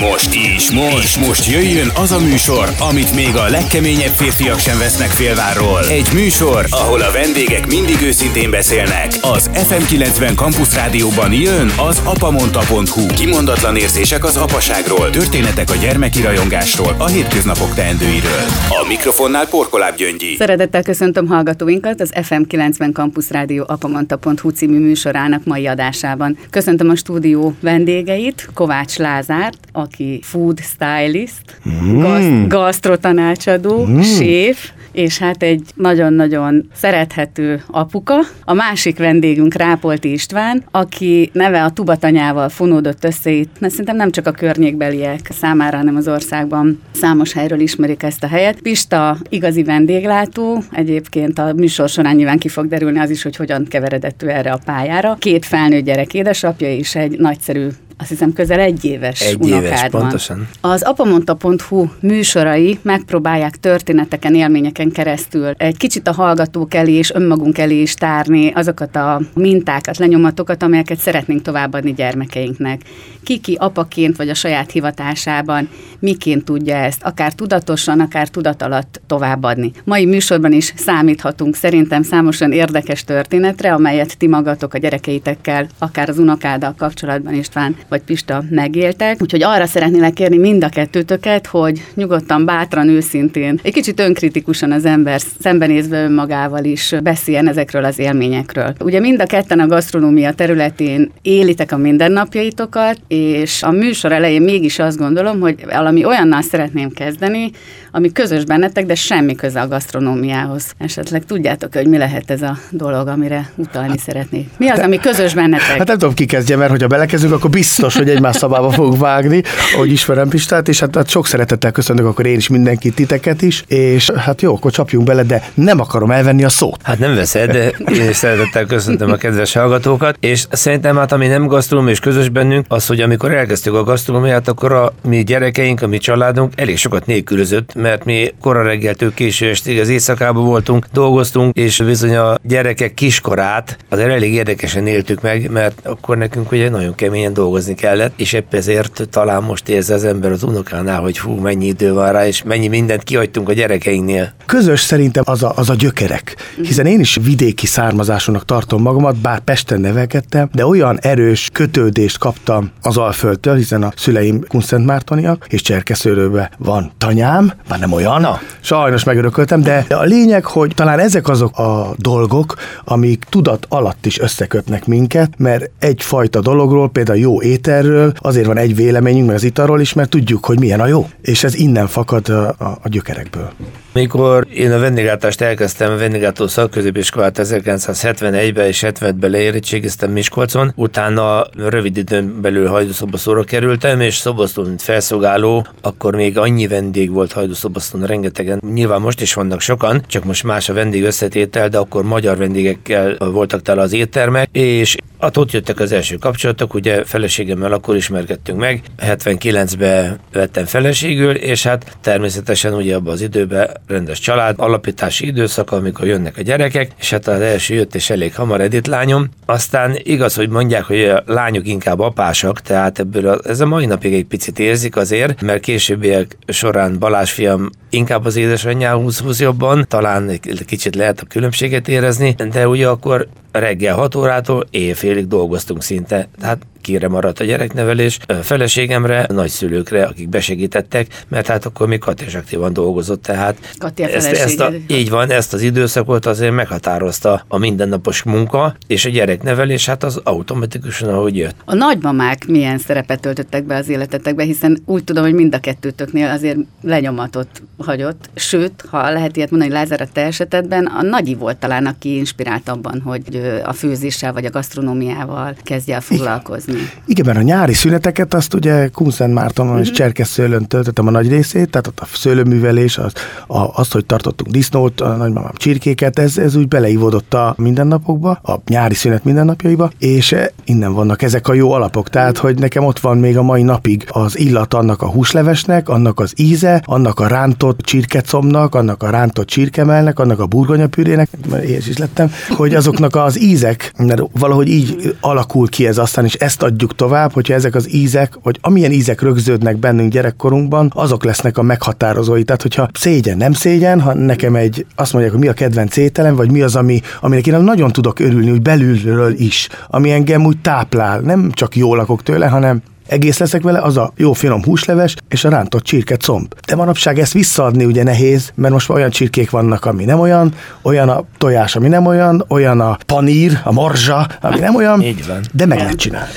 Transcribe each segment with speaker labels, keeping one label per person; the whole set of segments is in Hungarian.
Speaker 1: Most, és most, most jöjjön az a műsor, amit még a legkeményebb férfiak sem vesznek félvárról. Egy műsor, ahol a vendégek mindig őszintén beszélnek. Az FM90 Campus Rádióban jön az apamonta.hu. Kimondatlan érzések az apaságról, történetek a gyermeki rajongásról, a hétköznapok teendőiről. A mikrofonnál Porkoláb Gyöngyi.
Speaker 2: Szeretettel köszöntöm hallgatóinkat az FM90 Campus Rádió apamonta.hu című műsorának mai adásában. Köszöntöm a stúdió vendégeit, Kovács Lázárt, aki food stylist, mm. gaz- gasztrotanácsadó, mm. séf, és hát egy nagyon-nagyon szerethető apuka. A másik vendégünk Rápolti István, aki neve a tubatanyával fonódott össze itt, mert szerintem nem csak a környékbeliek számára, hanem az országban számos helyről ismerik ezt a helyet. Pista igazi vendéglátó, egyébként a műsor során nyilván ki fog derülni az is, hogy hogyan keveredett ő erre a pályára. Két felnőtt gyerek édesapja és egy nagyszerű azt hiszem közel egy éves
Speaker 3: egy
Speaker 2: unokád
Speaker 3: éves, pontosan.
Speaker 2: Az apamonta.hu műsorai megpróbálják történeteken, élményeken keresztül egy kicsit a hallgatók elé és önmagunk elé is tárni azokat a mintákat, lenyomatokat, amelyeket szeretnénk továbbadni gyermekeinknek. Ki-ki apaként vagy a saját hivatásában miként tudja ezt, akár tudatosan, akár tudat alatt továbbadni. Mai műsorban is számíthatunk szerintem számosan érdekes történetre, amelyet ti magatok a gyerekeitekkel, akár az unokáddal kapcsolatban István vagy Pista megéltek. Úgyhogy arra szeretnélek kérni mind a kettőtöket, hogy nyugodtan, bátran, őszintén, egy kicsit önkritikusan az ember szembenézve önmagával is beszéljen ezekről az élményekről. Ugye mind a ketten a gasztronómia területén élitek a mindennapjaitokat, és a műsor elején mégis azt gondolom, hogy valami olyannal szeretném kezdeni, ami közös bennetek, de semmi köze a gasztronómiához. Esetleg tudjátok, hogy mi lehet ez a dolog, amire utalni szeretnék. Mi az, ami közös bennetek?
Speaker 3: Hát nem tudom, ki kezdje, mert hogyha belekezdünk, akkor biztos, hogy egymás szabába fogunk vágni, hogy ismerem Pistát, és hát, hát sok szeretettel köszöntök akkor én is mindenkit, titeket is, és hát jó, akkor csapjunk bele, de nem akarom elvenni a szót.
Speaker 4: Hát nem veszed, de én is szeretettel köszöntöm a kedves hallgatókat, és szerintem hát ami nem gasztronóm és közös bennünk, az, hogy amikor elkezdtük a gasztronómiát, akkor a mi gyerekeink, a mi családunk elég sokat nélkülözött, mert mi kora reggeltől késő estig az éjszakában voltunk, dolgoztunk, és bizony a gyerekek kiskorát azért elég érdekesen éltük meg, mert akkor nekünk ugye nagyon keményen dolgozni kellett, és épp ezért talán most érzi az ember az unokánál, hogy fú, mennyi idő van rá, és mennyi mindent kihagytunk a gyerekeinknél.
Speaker 3: Közös szerintem az a, az a gyökerek, hiszen én is vidéki származásúnak tartom magamat, bár Pesten nevelkedtem, de olyan erős kötődést kaptam az Alföldtől, hiszen a szüleim Kunszentmártoniak, és Cserkeszőrőbe van tanyám, már nem olyan, Na. sajnos megörököltem, de a lényeg, hogy talán ezek azok a dolgok, amik tudat alatt is összekötnek minket, mert egyfajta dologról, például jó ételről, azért van egy véleményünk, meg az italról is, mert tudjuk, hogy milyen a jó. És ez innen fakad a, a, a gyökerekből.
Speaker 4: Mikor én a vendéglátást elkezdtem, a vendéglátó szakközépiskolát 1971-ben és 70-ben leérettségiztem Miskolcon, utána rövid időn belül hajdúszobaszóra kerültem, és szobasztó, mint felszolgáló, akkor még annyi vendég volt hajdúszobasztón, rengetegen. Nyilván most is vannak sokan, csak most más a vendég összetétel, de akkor magyar vendégekkel voltak tele az éttermek, és Hát ott jöttek az első kapcsolatok, ugye feleségemmel akkor ismerkedtünk meg, 79-ben vettem feleségül, és hát természetesen ugye abban az időben rendes család, alapítási időszak, amikor jönnek a gyerekek, és hát az első jött és elég hamar Edith lányom. Aztán igaz, hogy mondják, hogy a lányok inkább apásak, tehát ebből a, ez a mai napig egy picit érzik azért, mert későbbiek során Balázs fiam inkább az édesanyjához jobban, talán kicsit lehet a különbséget érezni, de ugye akkor reggel 6 órától éjfélig dolgoztunk szinte. Tehát kire maradt a gyereknevelés, feleségemre, nagyszülőkre, akik besegítettek, mert hát akkor még Kati is aktívan dolgozott, tehát
Speaker 2: Kati a
Speaker 4: ezt, ezt a, így van, ezt az időszakot azért meghatározta a mindennapos munka, és a gyereknevelés hát az automatikusan, ahogy jött.
Speaker 2: A nagymamák milyen szerepet töltöttek be az életetekbe, hiszen úgy tudom, hogy mind a kettőtöknél azért lenyomatot hagyott, sőt, ha lehet ilyet mondani, Lázár a te esetedben, a nagyi volt talán, aki inspirált abban, hogy a főzéssel vagy a gasztronómiával kezdje el foglalkozni.
Speaker 3: Igen, mert a nyári szüneteket azt ugye Kunszent Mártonon uh-huh. és mhm. Cserkesszőlön töltöttem a nagy részét, tehát ott a szőlőművelés, az, a, azt, hogy tartottunk disznót, a nagymamám csirkéket, ez, ez úgy beleívódott a mindennapokba, a nyári szünet mindennapjaiba, és innen vannak ezek a jó alapok. Tehát, hogy nekem ott van még a mai napig az illat annak a húslevesnek, annak az íze, annak a rántott csirkecomnak, annak a rántott csirkemelnek, annak a burgonyapürének, mert én is lettem, hogy azoknak az ízek, mert valahogy így alakul ki ez aztán, és ezt adjuk tovább, hogyha ezek az ízek, vagy amilyen ízek rögződnek bennünk gyerekkorunkban, azok lesznek a meghatározói. Tehát, hogyha szégyen, nem szégyen, ha nekem egy, azt mondják, hogy mi a kedvenc ételem, vagy mi az, ami, aminek én nagyon tudok örülni, úgy belülről is, ami engem úgy táplál. Nem csak jól lakok tőle, hanem egész leszek vele, az a jó finom húsleves és a rántott csirke comb. De manapság ezt visszaadni ugye nehéz, mert most olyan csirkék vannak, ami nem olyan, olyan a tojás, ami nem olyan, olyan a panír, a morzsa, ami nem olyan,
Speaker 4: Így van.
Speaker 3: de meg lehet csinálni.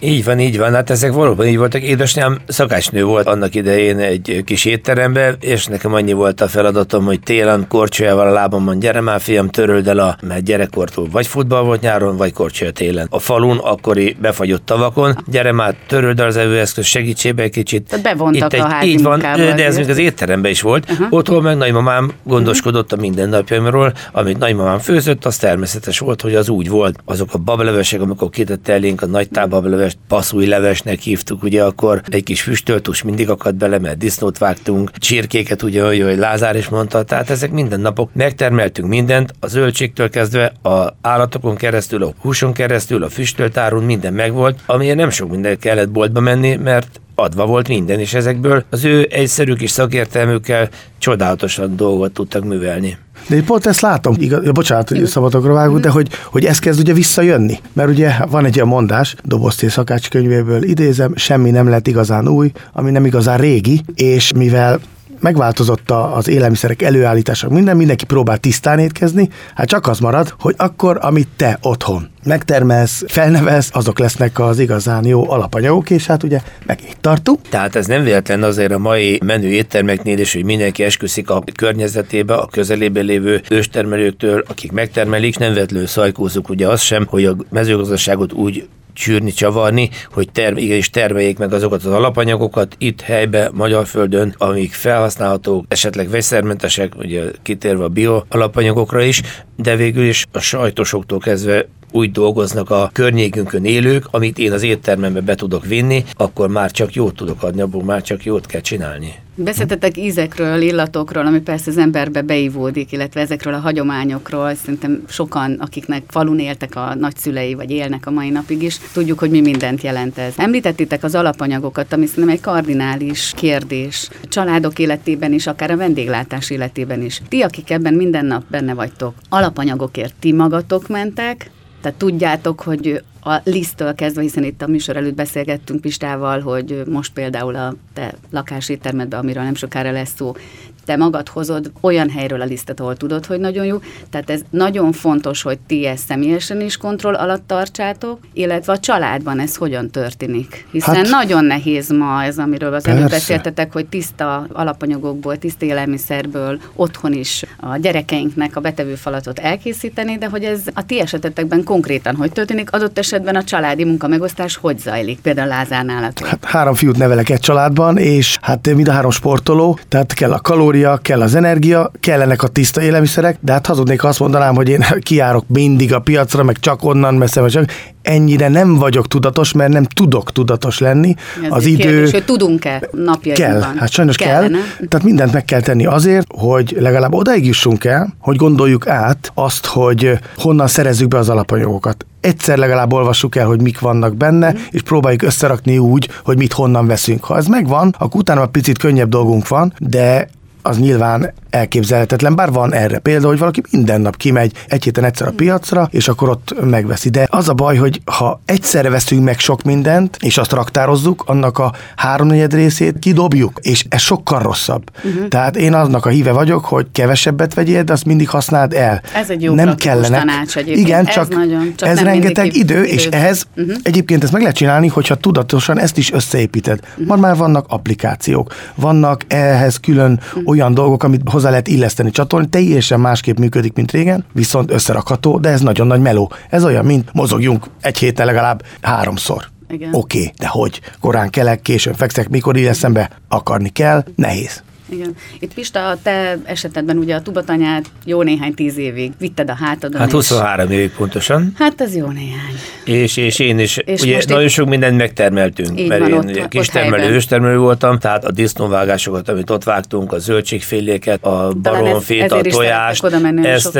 Speaker 4: Így van, így van. Hát ezek valóban így voltak. Édesanyám szakácsnő volt annak idején egy kis étteremben, és nekem annyi volt a feladatom, hogy télen korcsolyával a lábamon, gyere már fiam, töröld el a, mert gyerekkortól vagy futball volt nyáron, vagy korcsolya télen. A falun, akkori befagyott tavakon, gyere már, töröld el az evőeszköz, segítsébe egy kicsit.
Speaker 2: Tehát bevontak
Speaker 4: Itt
Speaker 2: a
Speaker 4: egy,
Speaker 2: házi
Speaker 4: Így van, de ez még az étteremben is volt. Uh-huh. Otthon meg nagymamám gondoskodott a mindennapjaimról, amit nagymamám főzött, az természetes volt, hogy az úgy volt. Azok a bablevesek, amikor kitette elénk a nagy tábablevest, passzúj levesnek hívtuk, ugye akkor egy kis füstöltus mindig akadt bele, mert disznót vágtunk, csirkéket, ugye, hogy Lázár is mondta, tehát ezek minden napok. Megtermeltünk mindent, a zöldségtől kezdve a állatokon keresztül, a húson keresztül, a füstölt árun, minden megvolt, amiért nem sok minden kellett boltba menni, mert adva volt minden, és ezekből az ő egyszerű kis szakértelmükkel csodálatosan dolgot tudtak művelni.
Speaker 3: De én pont ezt látom, igaz, ja, bocsánat, hogy szabadokra vágunk, de hogy, hogy ez kezd ugye visszajönni. Mert ugye van egy ilyen mondás, Dobozté szakács könyvéből idézem, semmi nem lett igazán új, ami nem igazán régi, és mivel megváltozott az élelmiszerek előállítása, minden, mindenki próbál tisztán étkezni, hát csak az marad, hogy akkor, amit te otthon megtermelsz, felnevelsz, azok lesznek az igazán jó alapanyagok, és hát ugye meg itt tartunk.
Speaker 4: Tehát ez nem véletlen azért a mai menő éttermeknél is, hogy mindenki esküszik a környezetébe, a közelében lévő őstermelőktől, akik megtermelik, nem véletlenül szajkózunk ugye az sem, hogy a mezőgazdaságot úgy csűrni, csavarni, hogy term- igenis termeljék meg azokat az alapanyagokat itt helybe, magyar földön, amik felhasználhatók, esetleg vegyszermentesek, ugye kitérve a bio alapanyagokra is, de végül is a sajtosoktól kezdve úgy dolgoznak a környékünkön élők, amit én az éttermembe be tudok vinni, akkor már csak jót tudok adni, abból már csak jót kell csinálni.
Speaker 2: Beszéltetek ízekről, illatokról, ami persze az emberbe beivódik, illetve ezekről a hagyományokról. Szerintem sokan, akiknek falun éltek a nagyszülei, vagy élnek a mai napig is, tudjuk, hogy mi mindent jelent ez. Említettétek az alapanyagokat, ami szerintem egy kardinális kérdés. A családok életében is, akár a vendéglátás életében is. Ti, akik ebben minden nap benne vagytok, alapanyagokért ti magatok mentek, tehát tudjátok, hogy a liszttől kezdve, hiszen itt a műsor előtt beszélgettünk Pistával, hogy most például a te lakáséttermedben, amiről nem sokára lesz szó, te magad hozod olyan helyről a lisztet, ahol tudod, hogy nagyon jó. Tehát ez nagyon fontos, hogy ti ezt személyesen is kontroll alatt tartsátok, illetve a családban ez hogyan történik. Hiszen
Speaker 3: Hát-
Speaker 2: nagyon nehéz ma ez, amiről az előbb
Speaker 3: Persze.
Speaker 2: beszéltetek, hogy tiszta alapanyagokból, tiszta élelmiszerből otthon is a gyerekeinknek a betevőfalatot elkészíteni, de hogy ez a ti esetetekben konkrétan hogy történik, adott esetben a családi munkamegosztás hogy zajlik, például Lázár nálatok.
Speaker 3: Hát három fiút nevelek egy családban, és hát mind a három sportoló, tehát kell a kalória, kell az energia, kellenek a tiszta élelmiszerek, de hát hazudnék, ha azt mondanám, hogy én kiárok mindig a piacra, meg csak onnan messze, vagy csak ennyire nem vagyok tudatos, mert nem tudok tudatos lenni.
Speaker 2: Ez
Speaker 3: az idő
Speaker 2: kérdés, hogy tudunk-e napjainkban?
Speaker 3: kell, hát sajnos
Speaker 2: Kellene.
Speaker 3: kell. Tehát mindent meg kell tenni azért, hogy legalább odaig jussunk el, hogy gondoljuk át azt, hogy honnan szerezzük be az alapanyagokat. Egyszer legalább olvassuk el, hogy mik vannak benne, és próbáljuk összerakni úgy, hogy mit honnan veszünk. Ha ez megvan, akkor utána egy picit könnyebb dolgunk van, de az nyilván elképzelhetetlen, bár van erre példa, hogy valaki minden nap kimegy egy héten egyszer a piacra, és akkor ott megveszi. De az a baj, hogy ha egyszerre veszünk meg sok mindent, és azt raktározzuk, annak a háromnegyed részét kidobjuk, és ez sokkal rosszabb. Uh-huh. Tehát én aznak a híve vagyok, hogy kevesebbet vegyél, de azt mindig használd el.
Speaker 2: Ez egy jó
Speaker 3: Nem kellene.
Speaker 2: tanács egyébként.
Speaker 3: Igen,
Speaker 2: Ez
Speaker 3: csak,
Speaker 2: nagyon- csak
Speaker 3: ez rengeteg idő,
Speaker 2: idő.
Speaker 3: és ehhez
Speaker 2: Mhm.
Speaker 3: uh-huh. egyébként ezt meg lehet csinálni, hogyha tudatosan ezt is összeépíted. Uh-huh. Ma már vannak applikációk, vannak ehhez külön uh-huh. olyan dolgok, amit hozzá lehet illeszteni, csatolni, teljesen másképp működik, mint régen, viszont összerakható, de ez nagyon nagy meló. Ez olyan, mint mozogjunk egy héten legalább háromszor. Oké, okay, de hogy? Korán kelek, későn fekszek, mikor így eszembe? Akarni kell, nehéz.
Speaker 2: Igen. Itt Pista, a te esetedben ugye a tubatanyát jó néhány tíz évig vitted a hátadon.
Speaker 4: Hát 23 évig pontosan.
Speaker 2: Hát ez jó néhány.
Speaker 4: És, és én is, és ugye nagyon itt... sok mindent megtermeltünk,
Speaker 2: Így
Speaker 4: mert
Speaker 2: van,
Speaker 4: én
Speaker 2: ott,
Speaker 4: ugye
Speaker 2: ott
Speaker 4: kis termelő, őstermelő voltam, tehát a disznóvágásokat, amit ott vágtunk, a zöldségféléket, a baromfét, a tojást, ezt,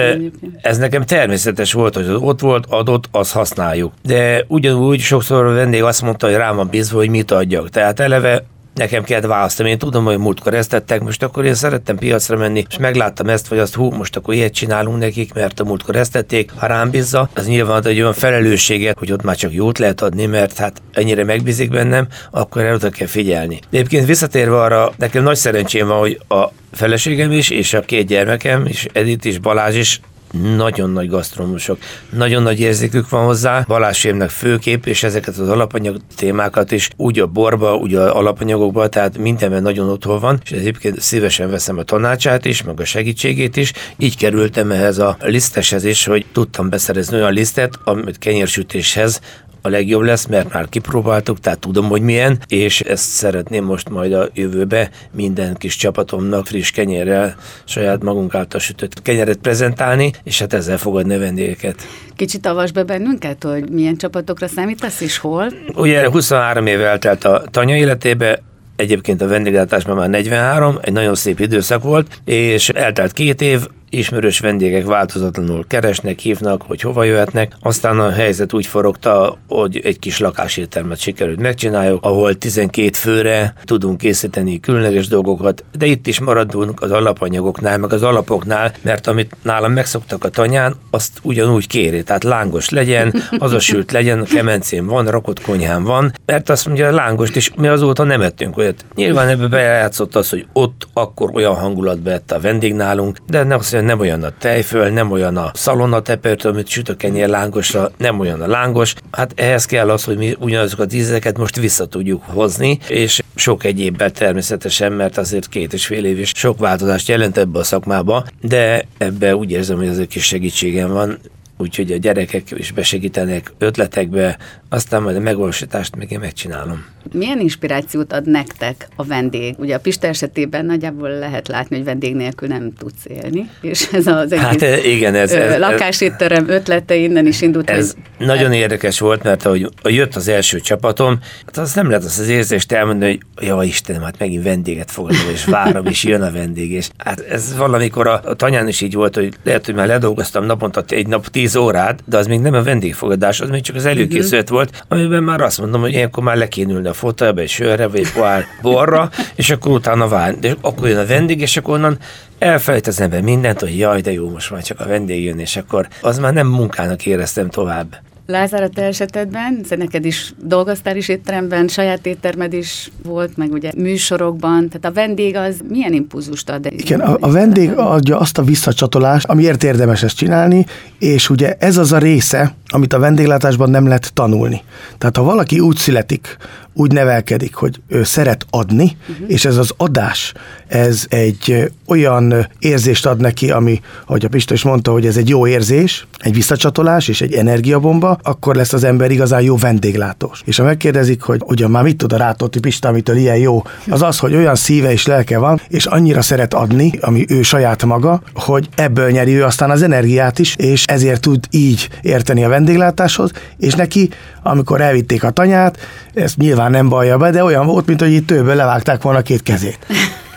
Speaker 4: ez nekem természetes volt, hogy az ott volt, adott, azt használjuk. De ugyanúgy sokszor a vendég azt mondta, hogy rám van bízva, hogy mit adjak. Tehát eleve nekem kellett választani. Én tudom, hogy múltkor ezt tettek, most akkor én szerettem piacra menni, és megláttam ezt, vagy azt, hú, most akkor ilyet csinálunk nekik, mert a múltkor ezt tették, ha rám bízza, az nyilván egy olyan felelősséget, hogy ott már csak jót lehet adni, mert hát ennyire megbízik bennem, akkor el oda kell figyelni. Egyébként visszatérve arra, nekem nagy szerencsém van, hogy a feleségem is, és a két gyermekem, és Edith is, Balázs is nagyon nagy gasztronómusok, nagyon nagy érzékük van hozzá, Balázsémnek főkép, és ezeket az alapanyag témákat is úgy a borba, úgy a alapanyagokba, tehát mindenben nagyon otthon van, és egyébként szívesen veszem a tanácsát is, meg a segítségét is, így kerültem ehhez a liszteshez is, hogy tudtam beszerezni olyan lisztet, amit kenyérsütéshez a legjobb lesz, mert már kipróbáltuk, tehát tudom, hogy milyen, és ezt szeretném most majd a jövőbe minden kis csapatomnak friss kenyérrel, saját magunk által sütött kenyeret prezentálni, és hát ezzel fogadni a vendégeket.
Speaker 2: Kicsit avasd be bennünket, hogy milyen csapatokra számítasz és hol?
Speaker 4: Ugye 23 év eltelt a tanya életébe, Egyébként a vendéglátásban már 43, egy nagyon szép időszak volt, és eltelt két év, ismerős vendégek változatlanul keresnek, hívnak, hogy hova jöhetnek. Aztán a helyzet úgy forogta, hogy egy kis lakáséttermet sikerült megcsináljuk, ahol 12 főre tudunk készíteni különleges dolgokat, de itt is maradunk az alapanyagoknál, meg az alapoknál, mert amit nálam megszoktak a tanyán, azt ugyanúgy kéri, tehát lángos legyen, az a sült legyen, kemencém van, rakott konyhám van, mert azt mondja, lángost is mi azóta nem ettünk olyat. Nyilván ebbe bejátszott az, hogy ott akkor olyan hangulatba ette a vendég nálunk, de nem azt nem olyan a tejföl, nem olyan a szalonnatepert, amit süt a kenyér lángosra, nem olyan a lángos. Hát ehhez kell az, hogy mi ugyanazokat ízeket most vissza tudjuk hozni, és sok egyébben természetesen, mert azért két és fél év is sok változást jelent ebbe a szakmába, de ebbe úgy érzem, hogy az egy kis segítségem van, úgyhogy a gyerekek is besegítenek ötletekbe, aztán majd a megvalósítást meg én megcsinálom.
Speaker 2: Milyen inspirációt ad nektek a vendég? Ugye a Pista esetében nagyjából lehet látni, hogy vendég nélkül nem tudsz élni, és ez az egész
Speaker 4: hát, igen, ez, ez,
Speaker 2: lakásétterem ötlete innen is indult.
Speaker 4: Ez hogy... nagyon érdekes volt, mert ahogy jött az első csapatom, hát az nem lehet az, az érzést elmondani, hogy ja Istenem, hát megint vendéget fogadom, és várom, és jön a vendég, és hát ez valamikor a, a tanyán is így volt, hogy lehet, hogy már ledolgoztam naponta egy nap tíz órát, de az még nem a vendégfogadás, az még csak az előkészület uh-huh. volt, amiben már azt mondom, hogy ilyenkor már le kéne ülni a fotelbe, egy sörre, vagy egy pohár borra, és akkor utána vár, de akkor jön a vendég, és akkor onnan elfelejt az ember mindent, hogy jaj, de jó, most már csak a vendég jön, és akkor az már nem munkának éreztem tovább.
Speaker 2: Lázár, a te esetedben, neked is dolgoztál is étteremben, saját éttermed is volt, meg ugye műsorokban, tehát a vendég az milyen impulzust ad?
Speaker 3: Igen, a, a vendég adja azt a visszacsatolást, amiért érdemes ezt csinálni, és ugye ez az a része, amit a vendéglátásban nem lehet tanulni. Tehát ha valaki úgy születik, úgy nevelkedik, hogy ő szeret adni, uh-huh. és ez az adás, ez egy olyan érzést ad neki, ami, ahogy a Pista is mondta, hogy ez egy jó érzés, egy visszacsatolás és egy energiabomba, akkor lesz az ember igazán jó vendéglátós. És ha megkérdezik, hogy ugyan már mit tud a Rátóti Pista, amitől ilyen jó, az az, hogy olyan szíve és lelke van, és annyira szeret adni, ami ő saját maga, hogy ebből nyeri ő aztán az energiát is, és ezért tud így érteni a vendéglátáshoz, és neki, amikor elvitték a tanyát, ezt nyilván nem bajja be, de olyan volt, mint hogy itt tőből levágták volna két kezét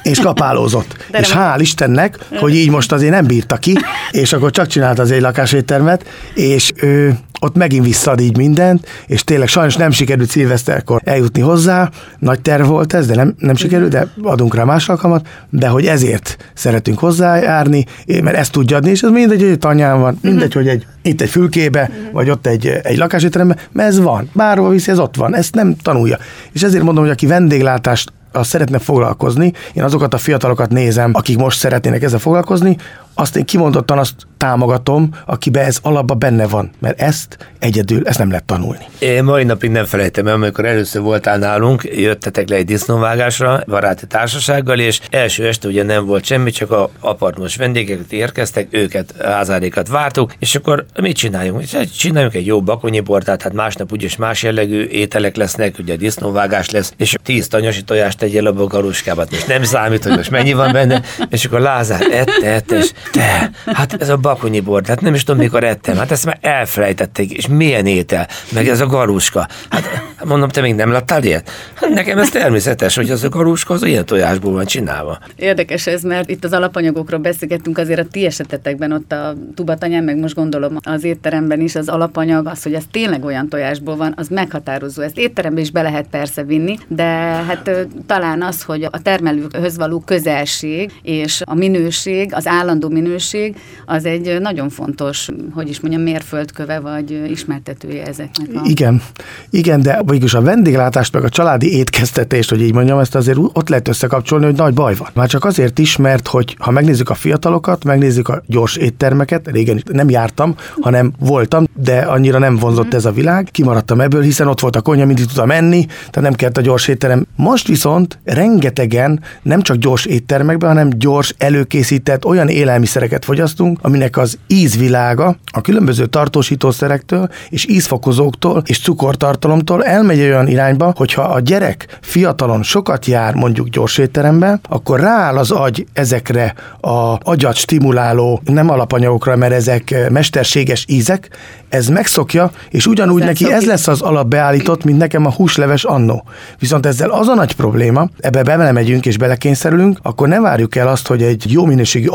Speaker 3: és kapálózott. De és hál' Istennek, hogy így most azért nem bírta ki, és akkor csak csinált az egy lakáséttermet, és ő ott megint visszad így mindent, és tényleg sajnos nem sikerült szilveszterkor eljutni hozzá, nagy terv volt ez, de nem, nem sikerült, de adunk rá más alkalmat, de hogy ezért szeretünk hozzájárni, mert ezt tudja adni, és ez mindegy, hogy tanyán van, mindegy, hogy egy, itt egy fülkébe, vagy ott egy, egy lakásétteremben, mert ez van, bárhova viszi, ez ott van, ezt nem tanulja. És ezért mondom, hogy aki vendéglátást az szeretne foglalkozni, én azokat a fiatalokat nézem, akik most szeretnének ezzel foglalkozni, azt én kimondottan azt támogatom, akibe ez alapban benne van, mert ezt egyedül, ezt nem lehet tanulni.
Speaker 4: Én mai napig nem felejtem el, amikor először voltál nálunk, jöttetek le egy disznóvágásra, baráti társasággal, és első este ugye nem volt semmi, csak a apartmos vendégek érkeztek, őket, házárékat vártuk, és akkor mit csináljunk? Csináljunk egy jó bakonyi bortát, hát másnap úgyis más jellegű ételek lesznek, ugye disznóvágás lesz, és tíz tanyasi tojást tegyél a galuskába, és nem számít, hogy most mennyi van benne, és akkor Lázár ette, ette, és te, hát ez a bakonyi bor, hát nem is tudom, mikor ettem, hát ezt már elfelejtették, és milyen étel, meg ez a galuska. Hát mondom, te még nem láttál ilyet? Hát nekem ez természetes, hogy az a galuska az ilyen tojásból van csinálva.
Speaker 2: Érdekes ez, mert itt az alapanyagokról beszélgettünk, azért a ti esetetekben ott a tubatanyán, meg most gondolom az étteremben is az alapanyag, az, hogy ez tényleg olyan tojásból van, az meghatározó. Ezt étterembe is be lehet persze vinni, de hát talán az, hogy a termelőhöz való közelség és a minőség, az állandó minőség, az egy nagyon fontos, hogy is mondjam, mérföldköve vagy ismertetője ezeknek. A...
Speaker 3: Igen, igen, de végülis a vendéglátást meg a családi étkeztetést, hogy így mondjam, ezt azért ott lehet összekapcsolni, hogy nagy baj van. Már csak azért is, mert hogy ha megnézzük a fiatalokat, megnézzük a gyors éttermeket, régen nem jártam, hanem voltam, de annyira nem vonzott ez a világ, kimaradtam ebből, hiszen ott volt a konyha, mindig tudtam menni, tehát nem kellett a gyors étterem. Most viszont rengetegen nem csak gyors éttermekben, hanem gyors előkészített olyan élelmiszereket fogyasztunk, aminek az ízvilága a különböző tartósítószerektől és ízfokozóktól és cukortartalomtól elmegy olyan irányba, hogyha a gyerek fiatalon sokat jár mondjuk gyors étterembe, akkor rááll az agy ezekre a agyat stimuláló nem alapanyagokra, mert ezek mesterséges ízek, ez megszokja, és ugyanúgy neki ez lesz az alap beállított, mint nekem a húsleves annó. Viszont ezzel az a nagy probléma, ebbe belemegyünk és belekényszerülünk, akkor ne várjuk el azt, hogy egy jó minőségű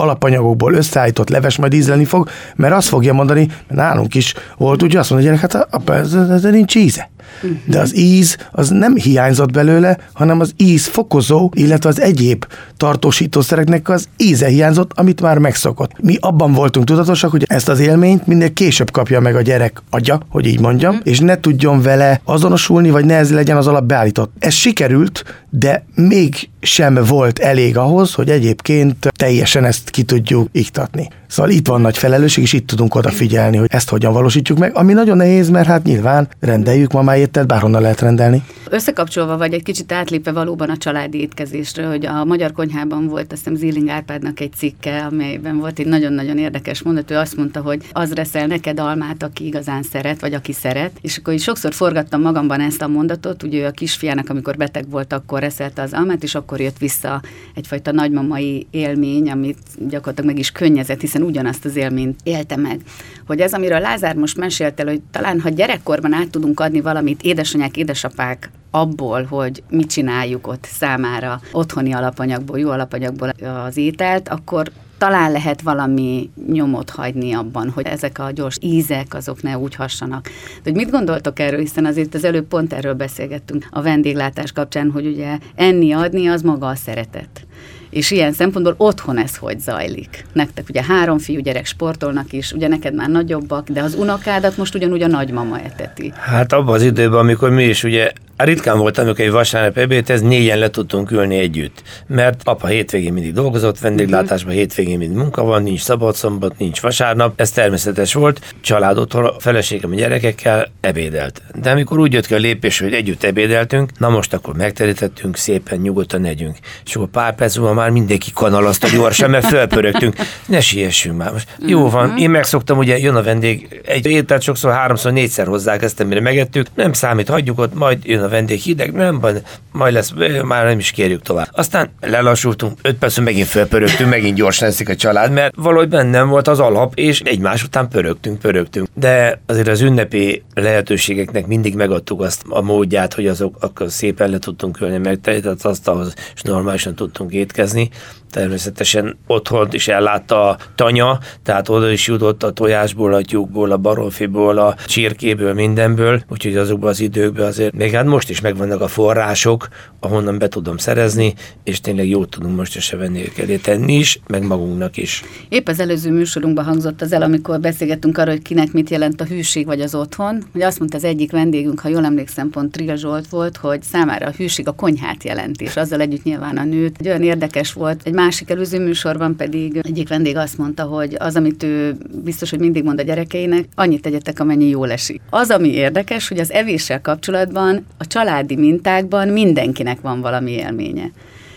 Speaker 3: alapanyagokból összeállított leves majd ízleni fog, mert azt fogja mondani, nálunk is volt, ugye azt mondja, hogy hát apa, ez, ez, nincs íze. Uh-huh. De az íz az nem hiányzott belőle, hanem az íz fokozó, illetve az egyéb tartósítószereknek az íze hiányzott, amit már megszokott. Mi abban voltunk tudatosak, hogy ezt az élményt minél később kapja meg a gyerek agya, hogy így mondjam, uh-huh. és ne tudjon vele azonosulni, vagy ne ez legyen az alap beállított. Ez sikerült, de még sem volt elég ahhoz, hogy egyébként teljesen ezt ki tudjuk iktatni. Szóval itt van nagy felelősség, és itt tudunk odafigyelni, hogy ezt hogyan valósítjuk meg, ami nagyon nehéz, mert hát nyilván rendeljük, ma már ételt bárhonnan lehet rendelni.
Speaker 2: Összekapcsolva vagy egy kicsit átlépve valóban a családi étkezésről, hogy a Magyar Konyhában volt azt hiszem Zilling Árpádnak egy cikke, amelyben volt egy nagyon-nagyon érdekes mondat, ő azt mondta, hogy az reszel neked almát, aki igazán szeret, vagy aki szeret, és akkor is sokszor forgattam magamban ezt a mondatot, ugye ő a kisfiának, amikor beteg volt, akkor reszelte az almát, és akkor jött vissza egyfajta nagymamai élmény, amit gyakorlatilag meg is könnyezett, hiszen ugyanazt az élményt élte meg. Hogy ez, amiről Lázár most mesélt el, hogy talán ha gyerekkorban át tudunk adni valamit édesanyák, édesapák abból, hogy mit csináljuk ott számára otthoni alapanyagból, jó alapanyagból az ételt, akkor talán lehet valami nyomot hagyni abban, hogy ezek a gyors ízek azok ne úgy hassanak. De hogy mit gondoltok erről, hiszen azért az előbb pont erről beszélgettünk a vendéglátás kapcsán, hogy ugye enni, adni az maga a szeretet. És ilyen szempontból otthon ez hogy zajlik? Nektek ugye három fiú gyerek sportolnak is, ugye neked már nagyobbak, de az unokádat most ugyanúgy a nagymama eteti.
Speaker 4: Hát abban az időben, amikor mi is ugye ritkán volt, amikor egy vasárnap ez négyen le tudtunk ülni együtt. Mert apa hétvégén mindig dolgozott, vendéglátásban uh-huh. hétvégén mindig munka van, nincs szabad szombat, nincs vasárnap. Ez természetes volt. Család otthon, a feleségem a gyerekekkel ebédelt. De amikor úgy jött ki a lépés, hogy együtt ebédeltünk, na most akkor megterítettünk, szépen nyugodtan együnk. És akkor pár perc múlva már mindenki kanalazta gyorsan, mert felpörögtünk. Ne siessünk már most. Jó van, mhm. én megszoktam, ugye jön a vendég, egy ételt sokszor háromszor, négyszer hozzák ezt, mire megettük. Nem számít, hagyjuk ott, majd jön a vendég hideg, nem van, majd lesz, már nem is kérjük tovább. Aztán lelassultunk, öt perc megint felpörögtünk, megint gyorsan eszik a család, mert valahogy bennem volt az alap, és egymás után pörögtünk, pörögtünk. De azért az ünnepi lehetőségeknek mindig megadtuk azt a módját, hogy azok akkor szépen le tudtunk ülni, meg tehát asztalhoz, és normálisan tudtunk étkezni természetesen otthon is ellátta a tanya, tehát oda is jutott a tojásból, a tyúkból, a baromfiból, a csirkéből, mindenből, úgyhogy azokban az időkben azért még hát most is megvannak a források, ahonnan be tudom szerezni, és tényleg jót tudunk most is a vendégek elé tenni is, meg magunknak is.
Speaker 2: Épp az előző műsorunkban hangzott az el, amikor beszélgettünk arról, hogy kinek mit jelent a hűség vagy az otthon. Hogy azt mondta az egyik vendégünk, ha jól emlékszem, pont Trill Zsolt volt, hogy számára a hűség a konyhát jelenti, és azzal együtt nyilván a nőt. Egy olyan érdekes volt. Egy másik előző műsorban pedig egyik vendég azt mondta, hogy az, amit ő biztos, hogy mindig mond a gyerekeinek, annyit tegyetek, amennyi jól esik. Az, ami érdekes, hogy az evéssel kapcsolatban, a családi mintákban mindenkinek van valami élménye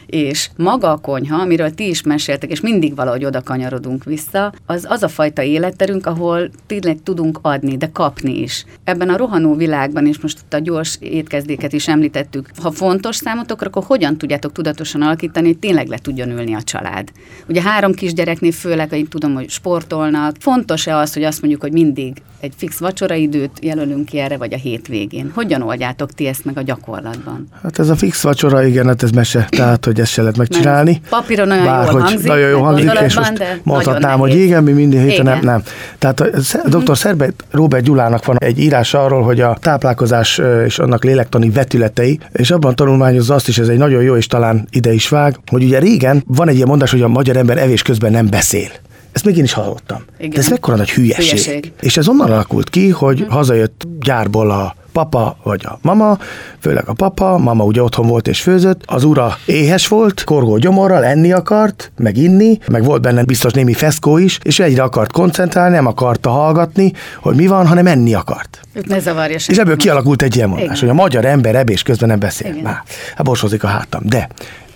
Speaker 2: és maga a konyha, amiről ti is meséltek, és mindig valahogy oda kanyarodunk vissza, az az a fajta életterünk, ahol tényleg tudunk adni, de kapni is. Ebben a rohanó világban, és most itt a gyors étkezdéket is említettük, ha fontos számotokra, akkor hogyan tudjátok tudatosan alakítani, hogy tényleg le tudjon ülni a család? Ugye három kisgyereknél főleg, hogy tudom, hogy sportolnak, fontos-e az, hogy azt mondjuk, hogy mindig egy fix vacsoraidőt jelölünk ki erre, vagy a hétvégén? Hogyan oldjátok ti ezt meg a gyakorlatban?
Speaker 3: Hát ez a fix vacsora, igen, hát ez mese, tehát hogy ezt se lehet megcsinálni.
Speaker 2: Mert papíron olyan
Speaker 3: Bár,
Speaker 2: jól hangzik,
Speaker 3: nagyon jó hangzik, és most mondhatnám, hogy igen, mi minden héten nem, nem. Tehát a uh-huh. dr. Szerbet Robert Gyulának van egy írás arról, hogy a táplálkozás és annak lélektani vetületei, és abban tanulmányozza azt is, ez egy nagyon jó, és talán ide is vág, hogy ugye régen van egy ilyen mondás, hogy a magyar ember evés közben nem beszél. Ezt még én is hallottam. Igen. De ez mekkora nagy hülyeség. hülyeség. És ez onnan alakult ki, hogy hm. hazajött gyárból a papa vagy a mama, főleg a papa, mama ugye otthon volt és főzött, az ura éhes volt, korgó gyomorral enni akart, meg inni, meg volt benne biztos némi feszkó is, és egyre akart koncentrálni, nem akarta hallgatni, hogy mi van, hanem enni akart.
Speaker 2: Őt ne zavarja
Speaker 3: És ebből kialakult egy ilyen mondás, Igen. hogy a magyar ember ebés közben nem beszél. Igen. Már, hát borsozik a hátam. De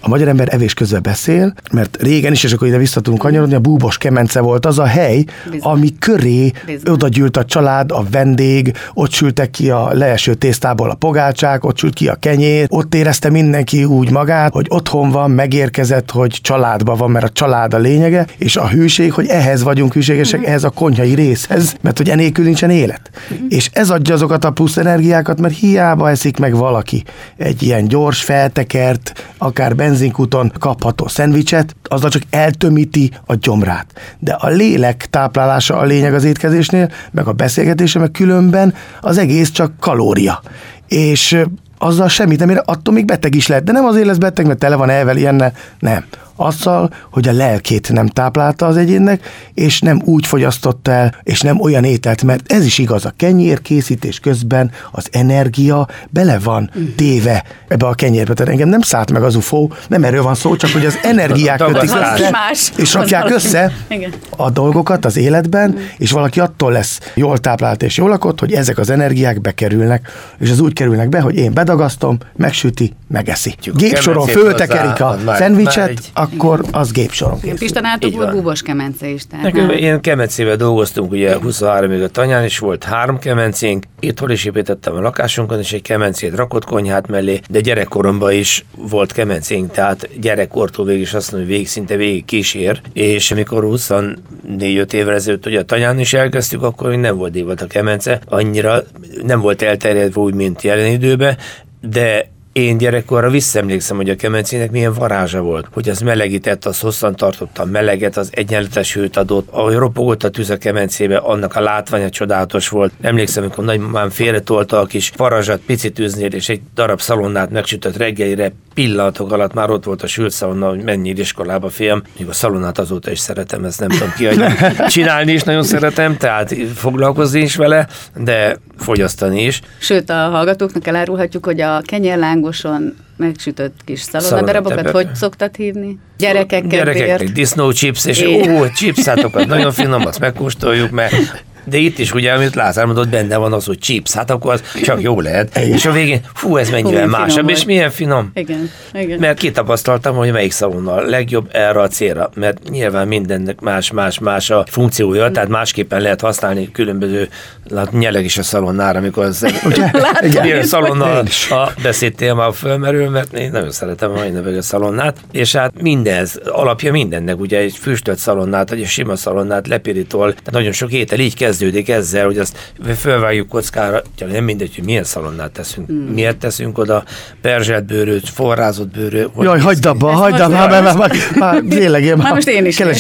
Speaker 3: a magyar ember evés közben beszél, mert régen is, és akkor ide vissza tudunk kanyarodni, a búbos kemence volt az a hely, Bizony. ami köré Bizony. oda gyűlt a család, a vendég, ott sültek ki a leeső tésztából a pogácsák, ott sült ki a kenyér, ott érezte mindenki úgy magát, hogy otthon van, megérkezett, hogy családban van, mert a család a lényege, és a hűség, hogy ehhez vagyunk hűségesek, uh-huh. ehhez a konyhai részhez, mert hogy enélkül nincsen élet. Uh-huh. És ez adja azokat a plusz energiákat, mert hiába eszik meg valaki egy ilyen gyors, feltekert, akár benz benzinkúton kapható szendvicset, azzal csak eltömíti a gyomrát. De a lélek táplálása a lényeg az étkezésnél, meg a beszélgetése, meg különben az egész csak kalória. És azzal semmit nem ér, attól még beteg is lehet, de nem azért lesz beteg, mert tele van elvel ilyennel, nem azzal, hogy a lelkét nem táplálta az egyénnek, és nem úgy fogyasztotta el, és nem olyan ételt, mert ez is igaz, a kenyér készítés közben az energia bele van téve ebbe a kenyérbe. Tehát engem nem szállt meg az UFO, nem erről van szó, csak hogy az energiák kötik össze, és rakják össze a dolgokat az életben, és valaki attól lesz jól táplált és jól lakott, hogy ezek az energiák bekerülnek, és az úgy kerülnek be, hogy én bedagasztom, megsüti, megeszi. Gépsoron föltekerik a szendvicset, akkor az gépsoron
Speaker 2: készül. Pista nálatok volt búbos kemence is. Tehát
Speaker 4: Nekünk nem. ilyen kemencével dolgoztunk, ugye 23 még a tanyán is volt három kemencénk, itthon is építettem a lakásunkon, és egy kemencét rakott konyhát mellé, de gyerekkoromban is volt kemencénk, tehát gyerekkortól végig is azt mondom, hogy végig szinte végig kísér, és amikor 24-5 évvel ezelőtt ugye a tanyán is elkezdtük, akkor még nem volt divat a kemence, annyira nem volt elterjedve úgy, mint jelen időben, de én gyerekkorra visszaemlékszem, hogy a kemencének milyen varázsa volt, hogy az melegített, az hosszan tartotta a meleget, az egyenletes hőt adott, ahogy ropogott a tűz a kemencébe, annak a látványa csodálatos volt. Emlékszem, amikor nagymamám félretolta a kis farazsat picit tűznél, és egy darab szalonnát megsütött reggelire, pillanatok alatt már ott volt a sült szalonna, hogy mennyi iskolába fiam. Még a szalonnát azóta is szeretem, ezt nem tudom ki, hogy csinálni is nagyon szeretem, tehát foglalkozni is vele, de fogyasztani is.
Speaker 2: Sőt, a hallgatóknak elárulhatjuk, hogy a kenyérlángoson megsütött kis szalonnadarabokat hogy szoktat hívni? Gyerekek
Speaker 4: Gyerekeknek disznó chips, és ó, chipsátokat nagyon finom, azt megkóstoljuk, mert de itt is ugye, amit Lázár mondott, benne van az, hogy chips, hát akkor az csak jó lehet. És a végén, fú, ez mennyivel másabb, és milyen finom.
Speaker 2: Igen, igen.
Speaker 4: Mert kitapasztaltam, hogy melyik szalonna a legjobb erre a célra, mert nyilván mindennek más-más-más a funkciója, tehát másképpen lehet használni különböző, lát, nyeleg is a szalonnára, amikor az ilyen szalonna a beszéd téma fölmerül, mert én nagyon szeretem a mai a szalonnát, és hát mindez, alapja mindennek, ugye egy füstölt szalonnát, vagy egy sima szalonnát, lepirítól, tehát nagyon sok étel így kezd kezdődik ezzel, hogy azt fölvágjuk kockára, nem mindegy, hogy milyen szalonnát teszünk. Hmm. Miért teszünk oda perzselt bőröt, forrázott bőröt.
Speaker 3: Jaj, hagyd abba, hagyd abba, már, már, már, már, már, már,
Speaker 2: már, most én is
Speaker 3: már,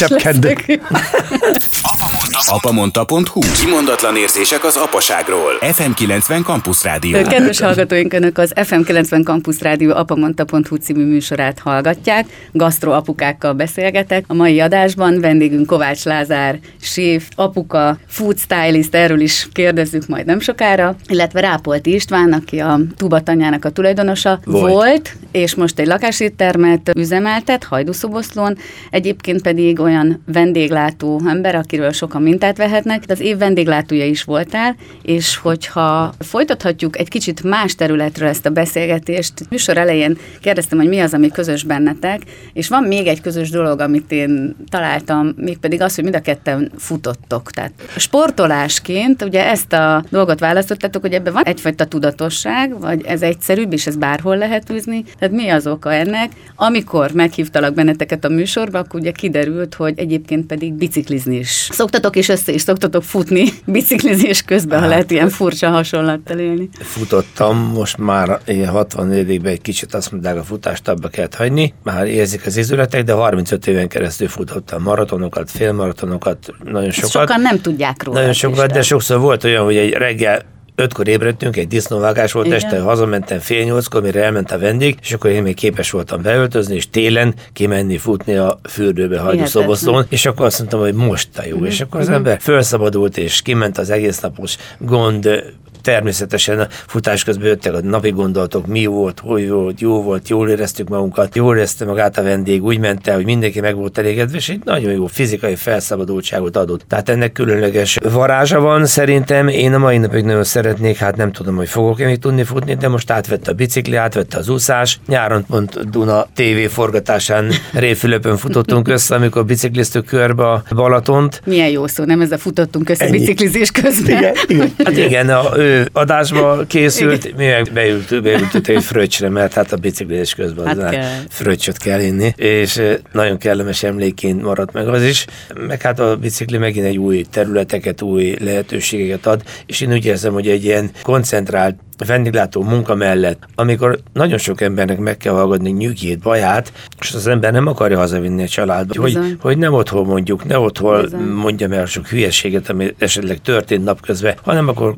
Speaker 1: Apamonta.hu Kimondatlan érzések az apaságról. FM90 Campus Rádió.
Speaker 2: Kedves hallgatóink, Önök az FM90 Campus Rádió apamonta.hu című műsorát hallgatják. Gastro apukákkal beszélgetek. A mai adásban vendégünk Kovács Lázár, séf, apuka, food stylist, erről is kérdezzük majd nem sokára, illetve Rápolti István, aki a Tubatanyának a tulajdonosa volt, volt és most egy lakáséttermet üzemeltet Hajdúszoboszlón, egyébként pedig olyan vendéglátó ember, akiről sokan mintát vehetnek. Az év vendéglátója is voltál, és hogyha folytathatjuk egy kicsit más területről ezt a beszélgetést, műsor elején kérdeztem, hogy mi az, ami közös bennetek, és van még egy közös dolog, amit én találtam, mégpedig az, hogy mind a ketten futottok. Tehát sportolásként ugye ezt a dolgot választottátok, hogy ebben van egyfajta tudatosság, vagy ez egyszerűbb, és ez bárhol lehet űzni. Tehát mi az oka ennek? Amikor meghívtalak benneteket a műsorba, akkor ugye kiderült, hogy egyébként pedig biciklizni is. Szoktatok is össze is szoktatok futni biciklizés közben, hát, ha lehet ilyen furcsa hasonlattal élni.
Speaker 4: Futottam, most már ilyen 64 évben egy kicsit azt mondják, a futást abba kellett hagyni, már érzik az izületek, de 35 éven keresztül futottam maratonokat, félmaratonokat, nagyon sokat. Ezt
Speaker 2: sokan nem tudják róla.
Speaker 4: Nagyon sokat, de sokszor volt olyan, hogy egy reggel ötkor ébredtünk, egy disznóvágás volt, Igen. este hazamentem fél nyolckor, mire elment a vendég, és akkor én még képes voltam beöltözni, és télen kimenni futni a fürdőbe hajdúszoboszlón, és akkor azt mondtam, hogy most a jó, uh-huh. és akkor az uh-huh. ember felszabadult, és kiment az egész napos gond természetesen a futás közben jöttek a napi gondolatok, mi volt, hogy volt, jó volt, jól éreztük magunkat, jól érezte magát a vendég, úgy ment el, hogy mindenki meg volt elégedve, és egy nagyon jó fizikai felszabadultságot adott. Tehát ennek különleges varázsa van szerintem. Én a mai napig nagyon szeretnék, hát nem tudom, hogy fogok-e még tudni futni, de most átvette a bicikli, átvette az úszás. Nyáron pont Duna TV forgatásán Réfülöpön futottunk össze, amikor bicikliztük körbe a Balatont.
Speaker 2: Milyen jó szó, nem ez a futottunk össze Ennyi. biciklizés közben. Igen,
Speaker 4: igen. Hát igen, a, ő adásba készült, mi meg beült, beült egy fröccsre, mert hát a biciklés közben hát kell. fröccsöt kell inni, és nagyon kellemes emléként maradt meg az is, meg hát a bicikli megint egy új területeket, új lehetőségeket ad, és én úgy érzem, hogy egy ilyen koncentrált vendéglátó munka mellett, amikor nagyon sok embernek meg kell hallgatni nyügjét, baját, és az ember nem akarja hazavinni a családba, hogy, hogy nem otthon mondjuk, ne otthon Bizony. mondjam el sok hülyeséget, ami esetleg történt napközben, hanem akkor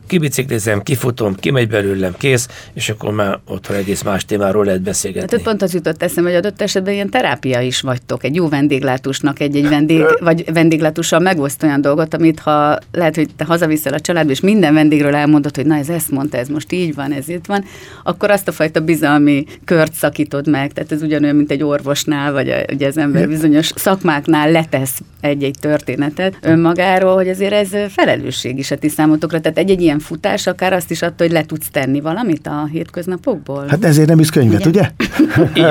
Speaker 4: kibiciklizem, kifutom, kimegy belőlem, kész, és akkor már otthon egész más témáról lehet beszélgetni.
Speaker 2: Hát pont az jutott eszembe, hogy adott esetben ilyen terápia is vagytok, egy jó vendéglátusnak, egy-egy vendég, vagy vendéglátussal megoszt olyan dolgot, amit ha lehet, hogy te hazaviszel a családba, és minden vendégről elmondod, hogy na ez ezt mondta, ez most így van, ez itt van, akkor azt a fajta bizalmi kört szakítod meg. Tehát ez ugyanolyan, mint egy orvosnál, vagy a, ugye az ember bizonyos szakmáknál letesz egy-egy történetet önmagáról, hogy azért ez felelősség is a ti számotokra. Tehát egy-egy ilyen futás akár azt is adta, hogy le tudsz tenni valamit a hétköznapokból.
Speaker 3: Hát ezért nem is könyvet, ugye?
Speaker 4: ugye?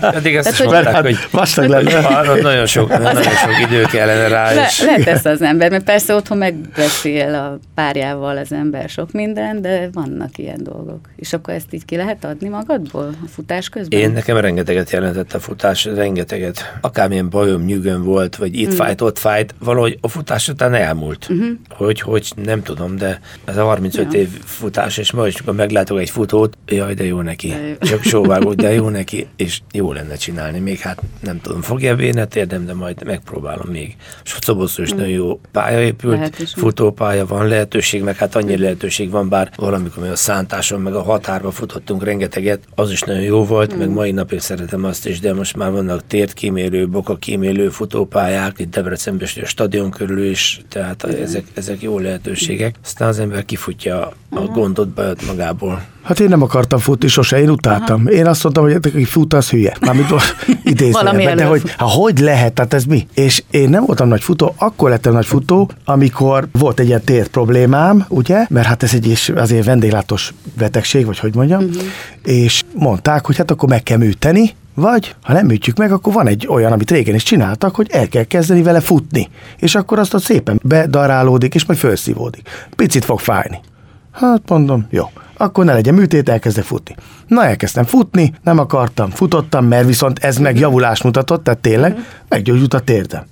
Speaker 4: Eddig ezt is mondták, hogy vastag lenne. Nagyon sok, nagyon sok idő kellene rá. Le,
Speaker 2: és... Letesz az ember, mert persze otthon megbeszél a párjával az ember sok minden, de vannak ilyen dolgok. És akkor ezt így ki lehet adni magadból a futás közben?
Speaker 4: Én nekem rengeteget jelentett a futás, rengeteget. Akármilyen bajom, nyűgöm volt, vagy itt mm. fájt, ott fájt, valahogy a futás után elmúlt. Mm-hmm. Hogy, hogy nem tudom, de ez a 35 év futás, és ma is, amikor meglátok egy futót, jaj, de jó neki. De jó. Csak sóvágó, de jó neki, és jó lenne csinálni. Még hát nem tudom, fogja vénet érdem, de majd megpróbálom még. Szoboszó is mm. nagyon jó pálya épült, futópálya van lehetőség, meg hát annyi lehetőség van, bár valamikor a szánt váltáson, meg a határba futottunk rengeteget, az is nagyon jó volt, mm. meg mai napig szeretem azt is, de most már vannak tért kímélő, boka kímélő futópályák, itt Debrecenben a stadion körül is, tehát mm. ezek, ezek jó lehetőségek. Aztán az ember kifutja a mm. gondot bejött magából.
Speaker 3: Hát én nem akartam futni sose, én utáltam. Aha. Én azt mondtam, hogy aki fut, az hülye. Mármint idézőjelben, de hogy, ha, hogy lehet, tehát ez mi? És én nem voltam nagy futó, akkor lettem nagy futó, amikor volt egy ilyen tért problémám, ugye, mert hát ez egy is azért vendéglátós betegség, vagy hogy mondjam, uh-huh. és mondták, hogy hát akkor meg kell műteni, vagy, ha nem műtjük meg, akkor van egy olyan, amit régen is csináltak, hogy el kell kezdeni vele futni. És akkor azt ott szépen bedarálódik, és majd felszívódik. Picit fog fájni. Hát mondom, jó akkor ne legyen műtét, elkezdek futni. Na, elkezdtem futni, nem akartam, futottam, mert viszont ez meg javulás mutatott, tehát tényleg meggyógyult a térdem.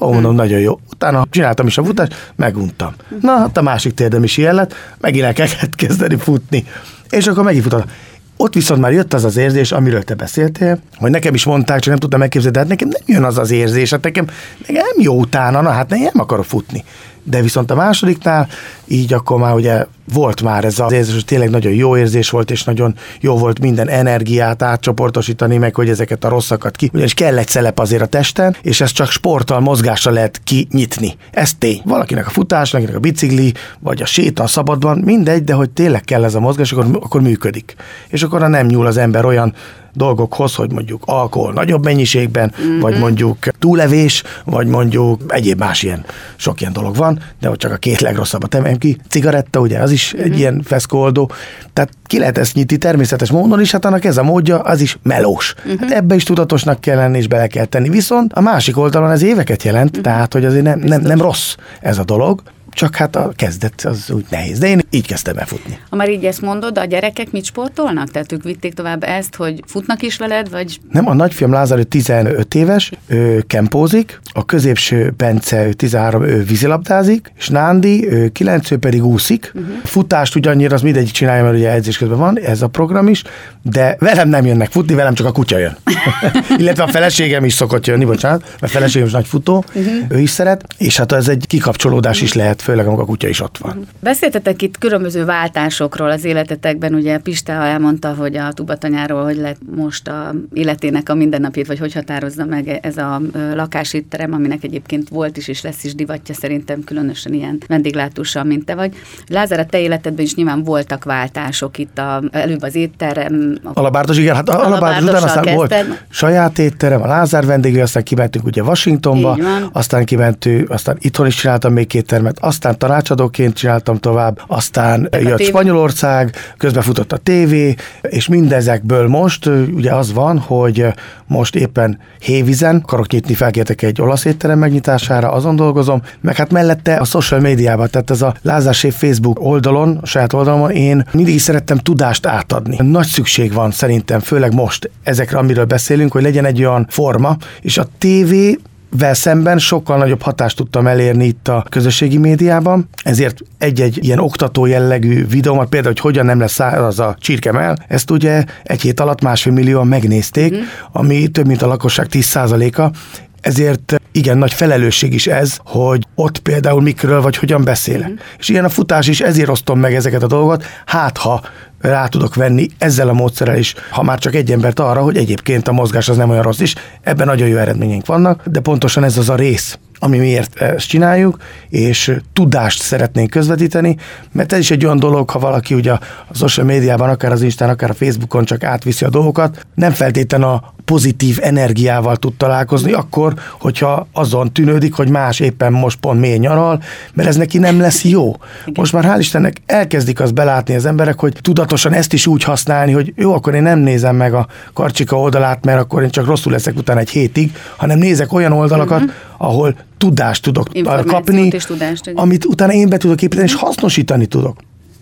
Speaker 3: Ó, mondom, nagyon jó. Utána csináltam is a futást, meguntam. Na, hát a másik térdem is ilyen lett, megint el kellett kezdeni futni. És akkor megint futottam. Ott viszont már jött az az érzés, amiről te beszéltél, hogy nekem is mondták, csak nem tudtam megképzelni, de hát nekem nem jön az az érzés, hát nekem, nekem nem jó utána, na hát nem akarok futni. De viszont a másodiknál így akkor már ugye volt már ez az érzés, hogy tényleg nagyon jó érzés volt, és nagyon jó volt minden energiát átcsoportosítani, meg hogy ezeket a rosszakat ki. Ugyanis kell egy szelep azért a testen, és ezt csak sporttal, mozgással lehet kinyitni. Ez tény. Valakinek a futás, valakinek a bicikli, vagy a séta a szabadban, mindegy, de hogy tényleg kell ez a mozgás, akkor, akkor működik. És akkor nem nyúl az ember olyan dolgokhoz, hogy mondjuk alkohol nagyobb mennyiségben, mm-hmm. vagy mondjuk túlevés, vagy mondjuk egyéb más ilyen, sok ilyen dolog van, de hogy csak a két legrosszabbat emelem ki. Cigaretta, ugye, az is mm-hmm. egy ilyen feszkóoldó. Tehát ki lehet ezt nyitni természetes módon is, hát annak ez a módja, az is melós. Mm-hmm. Hát ebbe is tudatosnak kell lenni, és bele kell tenni. Viszont a másik oldalon ez éveket jelent, mm-hmm. tehát hogy azért nem, nem, nem rossz ez a dolog csak hát a kezdet az úgy nehéz. De én így kezdtem el futni.
Speaker 2: Ha már így ezt mondod, a gyerekek mit sportolnak? Tehát ők vitték tovább ezt, hogy futnak is veled, vagy?
Speaker 3: Nem, a nagyfiam Lázár, ő 15 éves, ő kempózik, a középső Bence, ő 13, ő vízilabdázik, és Nándi, ő 9, ő pedig úszik. Uh-huh. Futást ugyannyira az mindegyik csinálja, mert ugye edzés közben van, ez a program is, de velem nem jönnek futni, velem csak a kutya jön. Illetve a feleségem is szokott jönni, bocsánat, mert a feleségem is nagy futó, uh-huh. ő is szeret, és hát ez egy kikapcsolódás is lehet főleg amikor a kutya is ott van.
Speaker 2: Beszéltetek itt különböző váltásokról az életetekben, ugye Pista elmondta, hogy a tubatanyáról, hogy lett most a életének a mindennapjét, vagy hogy határozza meg ez a lakásitterem, aminek egyébként volt is és lesz is divatja szerintem különösen ilyen vendéglátóssal, mint te vagy. Lázár, a te életedben is nyilván voltak váltások itt a, előbb az étterem.
Speaker 3: A Alabárdos, igen, hát a Alabárdos után aztán kezdted. volt saját étterem, a Lázár vendégé, aztán kimentünk ugye Washingtonba, aztán kimentünk, aztán itthon is csináltam még két termet, aztán tanácsadóként csináltam tovább, aztán Meg jött Spanyolország, közben futott a tévé, és mindezekből most ugye az van, hogy most éppen Hévizen akarok nyitni, felkértek egy olasz étterem megnyitására, azon dolgozom, meg hát mellette a social médiában, tehát ez a Lázársév Facebook oldalon, a saját oldalon én mindig is szerettem tudást átadni. Nagy szükség van szerintem, főleg most ezekre, amiről beszélünk, hogy legyen egy olyan forma, és a tévé vel szemben sokkal nagyobb hatást tudtam elérni itt a közösségi médiában, ezért egy-egy ilyen oktató jellegű videómat, például, hogy hogyan nem lesz az a csirkemel, ezt ugye egy hét alatt másfél millióan megnézték, mm. ami több mint a lakosság 10%-a, ezért igen, nagy felelősség is ez, hogy ott például mikről vagy hogyan beszélek. Mm. És ilyen a futás is, ezért osztom meg ezeket a dolgokat, hát ha rá tudok venni ezzel a módszerrel is, ha már csak egy embert arra, hogy egyébként a mozgás az nem olyan rossz is, ebben nagyon jó eredményeink vannak, de pontosan ez az a rész, ami miért ezt csináljuk, és tudást szeretnénk közvetíteni, mert ez is egy olyan dolog, ha valaki ugye a social médiában, akár az Instán, akár a Facebookon csak átviszi a dolgokat, nem feltétlen a pozitív energiával tud találkozni, akkor, hogyha azon tűnődik, hogy más éppen most pont mély nyaral, mert ez neki nem lesz jó. Most már hál' Istennek elkezdik azt belátni az emberek, hogy tudatosan ezt is úgy használni, hogy jó, akkor én nem nézem meg a karcsika oldalát, mert akkor én csak rosszul leszek utána egy hétig, hanem nézek olyan oldalakat, uh-huh. Ahol tudást tudok kapni, tudást, amit utána én be tudok építeni, és hasznosítani tudok.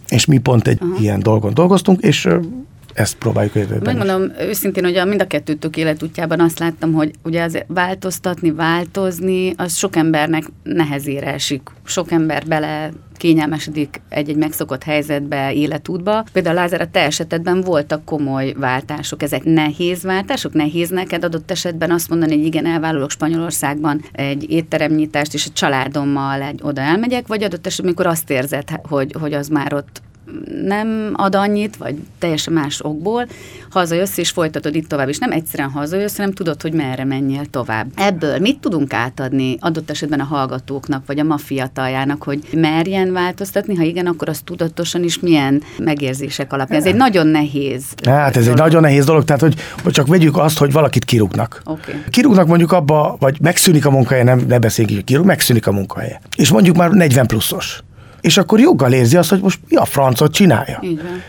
Speaker 3: És mi pont egy uh-huh. ilyen dolgon dolgoztunk, és ezt próbáljuk jövőben
Speaker 2: Megmondom is. őszintén, hogy a mind a kettőtök életútjában azt láttam, hogy ugye az változtatni, változni, az sok embernek nehezére esik. Sok ember bele kényelmesedik egy-egy megszokott helyzetbe, életútba. Például Lázár, a te esetedben voltak komoly váltások. Ezek nehéz váltások? Nehéz neked adott esetben azt mondani, hogy igen, elvállalok Spanyolországban egy étteremnyitást, és a családommal egy, oda elmegyek, vagy adott esetben, amikor azt érzed, hogy, hogy az már ott nem ad annyit, vagy teljesen más okból, hazajössz és folytatod itt tovább, és nem egyszerűen hazajössz, hanem tudod, hogy merre menjél tovább. Ebből mit tudunk átadni adott esetben a hallgatóknak, vagy a ma fiataljának, hogy merjen változtatni, ha igen, akkor az tudatosan is milyen megérzések alapján. Ez egy nagyon nehéz.
Speaker 3: Hát ez dolog. egy nagyon nehéz dolog, tehát hogy, csak vegyük azt, hogy valakit kirúgnak.
Speaker 2: Okay.
Speaker 3: Kirúgnak mondjuk abba, vagy megszűnik a munkahelye, nem, ne beszéljünk kirúg, megszűnik a munkahelye. És mondjuk már 40 pluszos és akkor joggal érzi azt, hogy most mi a francot csinálja.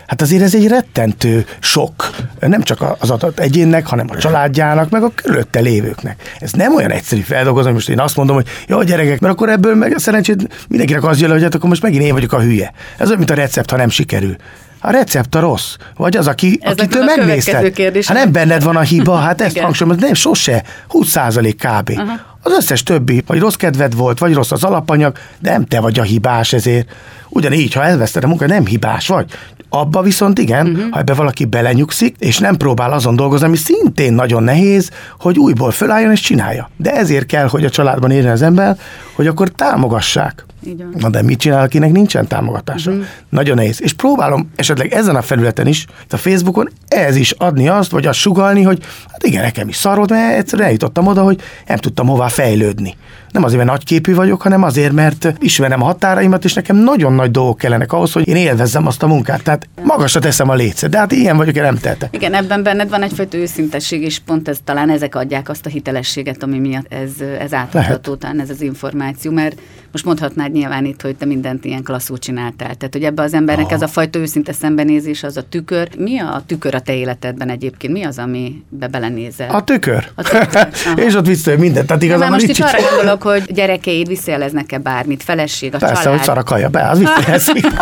Speaker 3: Hát azért ez egy rettentő sok, nem csak az adott egyénnek, hanem a családjának, meg a körülötte lévőknek. Ez nem olyan egyszerű feldolgozni, most én azt mondom, hogy jó gyerekek, mert akkor ebből meg szerencsét mindenkinek az jön, hogy hát akkor most megint én vagyok a hülye. Ez olyan, mint a recept, ha nem sikerül. A recept a rossz, vagy az, aki, Ez akitől megnézted. Hát nem benned van a hiba, hát ezt hangsúlyozom, nem sose, 20 kb. Aha. Az összes többi, vagy rossz kedved volt, vagy rossz az alapanyag, de nem te vagy a hibás ezért. Ugyanígy, ha elveszted a munkát, nem hibás vagy. Abba viszont igen, uh-huh. ha ebbe valaki belenyugszik, és nem próbál azon dolgozni, ami szintén nagyon nehéz, hogy újból fölálljon és csinálja. De ezért kell, hogy a családban érjen az ember, hogy akkor támogassák. Igen. Na de mit csinál, akinek nincsen támogatása? Uh-huh. Nagyon nehéz. És próbálom esetleg ezen a felületen is, itt a Facebookon, ez is adni azt, vagy azt sugalni, hogy hát igen, nekem is szarod, mert egyszerűen eljutottam oda, hogy nem tudtam hová fejlődni. Nem azért, mert nagyképű vagyok, hanem azért, mert ismerem a határaimat, és nekem nagyon nagy dolgok kellenek ahhoz, hogy én élvezzem azt a munkát. Tehát magasra teszem a lécet, de hát ilyen vagyok, én nem tehetek.
Speaker 2: Igen, ebben benned van egyfajta őszintesség, és pont ez talán ezek adják azt a hitelességet, ami miatt ez, ez átadható, talán ez az információ, mert most mondhatnád nyilván itt, hogy te mindent ilyen klasszul csináltál. Tehát, hogy ebbe az embernek Aha. ez a fajta őszinte szembenézés, az a tükör. Mi a tükör a te életedben egyébként? Mi az, amibe belenézel?
Speaker 3: A tükör. A tükör. és ott vissza mindent. Tehát
Speaker 2: igazán most itt arra gondolok, hogy gyerekeid visszajeleznek-e bármit, feleség, a
Speaker 3: Persze,
Speaker 2: család.
Speaker 3: hogy szarakaja be, az visszajelzik.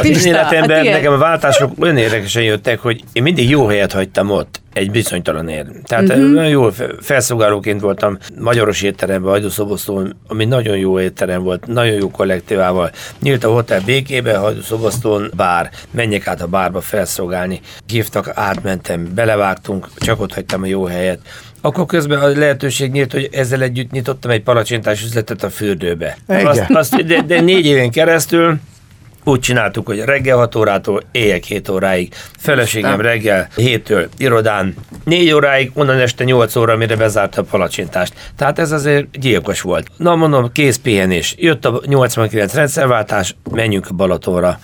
Speaker 4: az én életemben nekem a váltások olyan érdekesen jöttek, hogy én mindig jó helyet hagytam ott egy bizonytalan ér. Tehát uh-huh. nagyon jó felszolgálóként voltam Magyaros étteremben, Hajdúszobosztón, ami nagyon jó étterem volt, nagyon jó kollektívával. Nyílt a hotel békébe, Hajdúszobosztón bár, menjek át a bárba felszolgálni. Hívtak, átmentem, belevágtunk, csak ott hagytam a jó helyet. Akkor közben a lehetőség nyílt, hogy ezzel együtt nyitottam egy palacsintás üzletet a fürdőbe. Azt, azt, de, de négy éven keresztül úgy csináltuk, hogy reggel 6 órától éjjel 7 óráig, feleségem reggel 7-től irodán, 4 óráig, onnan este 8 óra, mire bezárta a palacsintást. Tehát ez azért gyilkos volt. Na mondom, kész pihenés. Jött a 89 rendszerváltás, menjünk a Balatonra.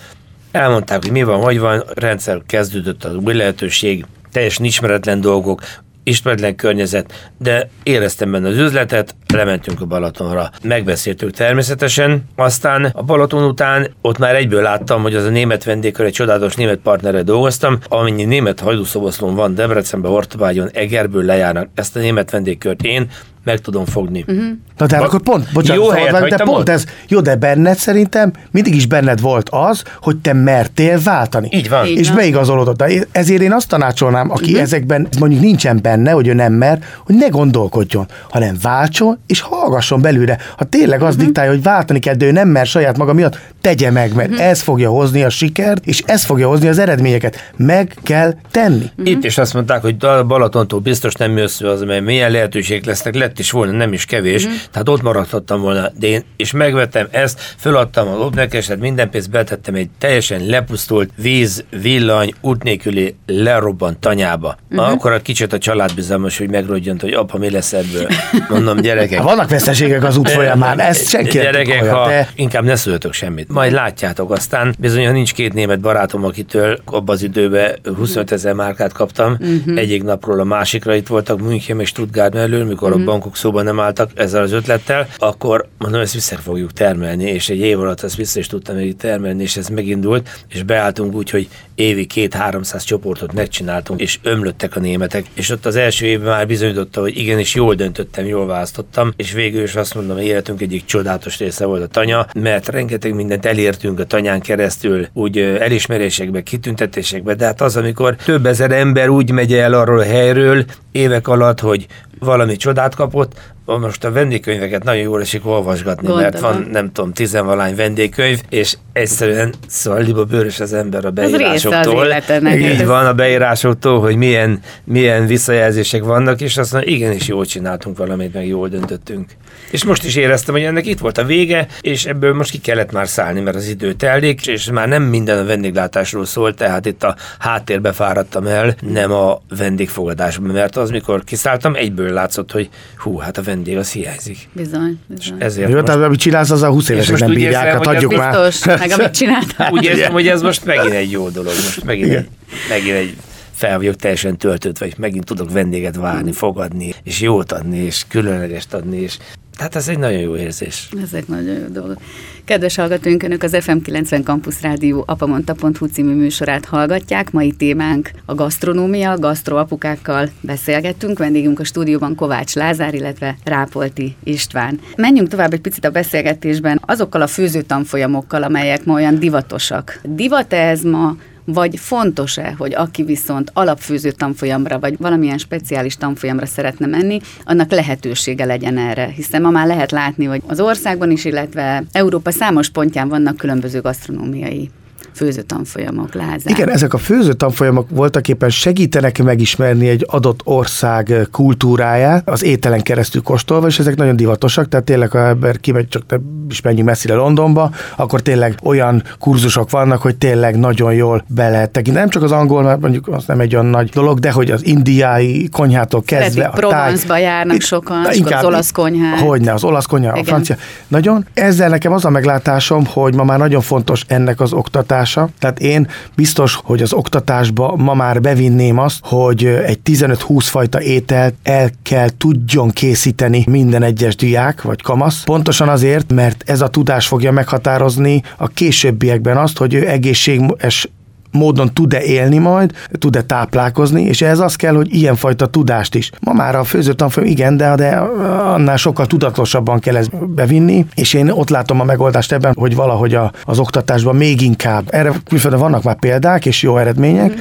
Speaker 4: Elmondták, hogy mi van, hogy van, rendszer kezdődött az új lehetőség, teljesen ismeretlen dolgok, ismeretlen környezet, de éreztem benne az üzletet, lementünk a Balatonra. Megbeszéltük természetesen, aztán a Balaton után ott már egyből láttam, hogy az a német vendégkör egy csodálatos német partnerrel dolgoztam, amennyi német hajdúszoboszlón van Debrecenben, Hortobágyon, Egerből lejárnak. Ezt a német vendégkört én meg tudom fogni. Uh-huh.
Speaker 3: Na de akkor pont, bocsánat, jó helyet de pont ez, jó, de benned szerintem mindig is benned volt az, hogy te mertél váltani.
Speaker 4: Így van.
Speaker 3: és beigazolódott. Ezért én azt tanácsolnám, aki uh-huh. ezekben mondjuk nincsen benne, hogy ő nem mer, hogy ne gondolkodjon, hanem váltson és hallgasson belőle. Ha tényleg az uh-huh. diktálja, hogy váltani kell, de ő nem mer saját maga miatt, tegye meg, mert uh-huh. ez fogja hozni a sikert, és ez fogja hozni az eredményeket. Meg kell tenni.
Speaker 4: Uh-huh. Itt is azt mondták, hogy Balatontól biztos nem jössz az, mert milyen lehetőségek lesznek, lett is volna, nem is kevés, uh-huh. tehát ott maradhattam volna, de én és megvettem ezt, föladtam a lobnekeset, minden pénzt betettem egy teljesen lepusztult víz, villany, út nélküli lerobbant tanyába. Uh-huh. Akkor a kicsit a családbizalmas, hogy megrodjant, hogy apa, mi lesz ebből. Mondom, gyerekek.
Speaker 3: Vannak veszteségek az út folyamán, ezt senki
Speaker 4: Gyerekek, ha de... inkább ne szóljatok semmit. Majd látjátok, aztán bizony, ha nincs két német barátom, akitől abban az időben 25 ezer márkát kaptam, uh-huh. egyik napról a másikra itt voltak München és Stuttgart mellől, mikor uh-huh. a bankok szóban nem álltak ezzel az ötlettel, akkor mondom, ezt vissza fogjuk termelni, és egy év alatt ezt vissza is tudtam még termelni, és ez megindult, és beálltunk úgy, hogy évi két-háromszáz csoportot megcsináltunk, és ömlöttek a németek, és ott az első évben már bizonyította, hogy igenis jól döntöttem, jól választottam, és végül is azt mondom, életünk egyik csodálatos része volt a tanya, mert rengeteg mindent elértünk a tanyán keresztül, úgy elismerésekbe, kitüntetésekbe, de hát az, amikor több ezer ember úgy megy el arról a helyről évek alatt, hogy valami csodát kapott, most a vendégkönyveket nagyon jól esik olvasgatni, Gondolom. mert van, nem tudom, tizenvalány vendégkönyv, és egyszerűen szóval liba bőrös az ember a beírásoktól. Így van a beírásoktól, hogy milyen, milyen visszajelzések vannak, és azt mondja, igenis jól csináltunk valamit, meg jól döntöttünk. És most is éreztem, hogy ennek itt volt a vége, és ebből most ki kellett már szállni, mert az idő telik, és már nem minden a vendéglátásról szól, tehát itt a háttérbe fáradtam el, nem a vendégfogadásban, mert az, mikor kiszálltam, egyből látszott, hogy hú, hát a vendég az hiányzik.
Speaker 2: Bizony, bizony.
Speaker 3: És ezért Jó, most... tehát amit csinálsz, az a 20 évesek nem bírják, hát adjuk
Speaker 2: már. Biztos, meg amit csináltál.
Speaker 4: Úgy érzem, hogy ez most megint egy jó dolog, most megint, egy, megint egy fel vagyok teljesen töltött, vagy megint tudok vendéget várni, fogadni, és jót adni, és különlegest adni, és tehát ez egy nagyon jó érzés.
Speaker 2: Ezek nagyon jó dolgok. Kedves hallgatóink, Önök az FM90 Campus Rádió apamonta.hu című műsorát hallgatják. Mai témánk a gasztronómia, gasztroapukákkal beszélgettünk. Vendégünk a stúdióban Kovács Lázár, illetve Rápolti István. Menjünk tovább egy picit a beszélgetésben azokkal a főzőtanfolyamokkal, amelyek ma olyan divatosak. Divat ez ma vagy fontos-e, hogy aki viszont alapfőző tanfolyamra, vagy valamilyen speciális tanfolyamra szeretne menni, annak lehetősége legyen erre. Hiszen ma már lehet látni, hogy az országban is, illetve Európa számos pontján vannak különböző gasztronómiai főző tanfolyamok, lázák.
Speaker 3: Igen, ezek a főző tanfolyamok voltak éppen segítenek megismerni egy adott ország kultúráját, az ételen keresztül kóstolva, és ezek nagyon divatosak, tehát tényleg, ha ember kimegy, csak is menjünk messzire Londonba, akkor tényleg olyan kurzusok vannak, hogy tényleg nagyon jól be lehet tekinteni. Nem csak az angol, mert mondjuk az nem egy olyan nagy dolog, de hogy az indiai konyhától kezdve.
Speaker 2: Szeretik, a Provence-ba járnak sokan, inkább, az olasz konyhát.
Speaker 3: Hogyne, az olasz konyha, a francia. Nagyon. Ezzel nekem az a meglátásom, hogy ma már nagyon fontos ennek az oktatása. Tehát én biztos, hogy az oktatásba ma már bevinném azt, hogy egy 15-20 fajta ételt el kell tudjon készíteni minden egyes diák vagy kamasz. Pontosan azért, mert ez a tudás fogja meghatározni a későbbiekben azt, hogy ő egészséges módon tud-e élni majd, tud-e táplálkozni, és ez az kell, hogy ilyenfajta tudást is. Ma már a főző tanfolyam igen, de, de annál sokkal tudatosabban kell ezt bevinni, és én ott látom a megoldást ebben, hogy valahogy a, az oktatásban még inkább, erre külföldön vannak már példák és jó eredmények, mm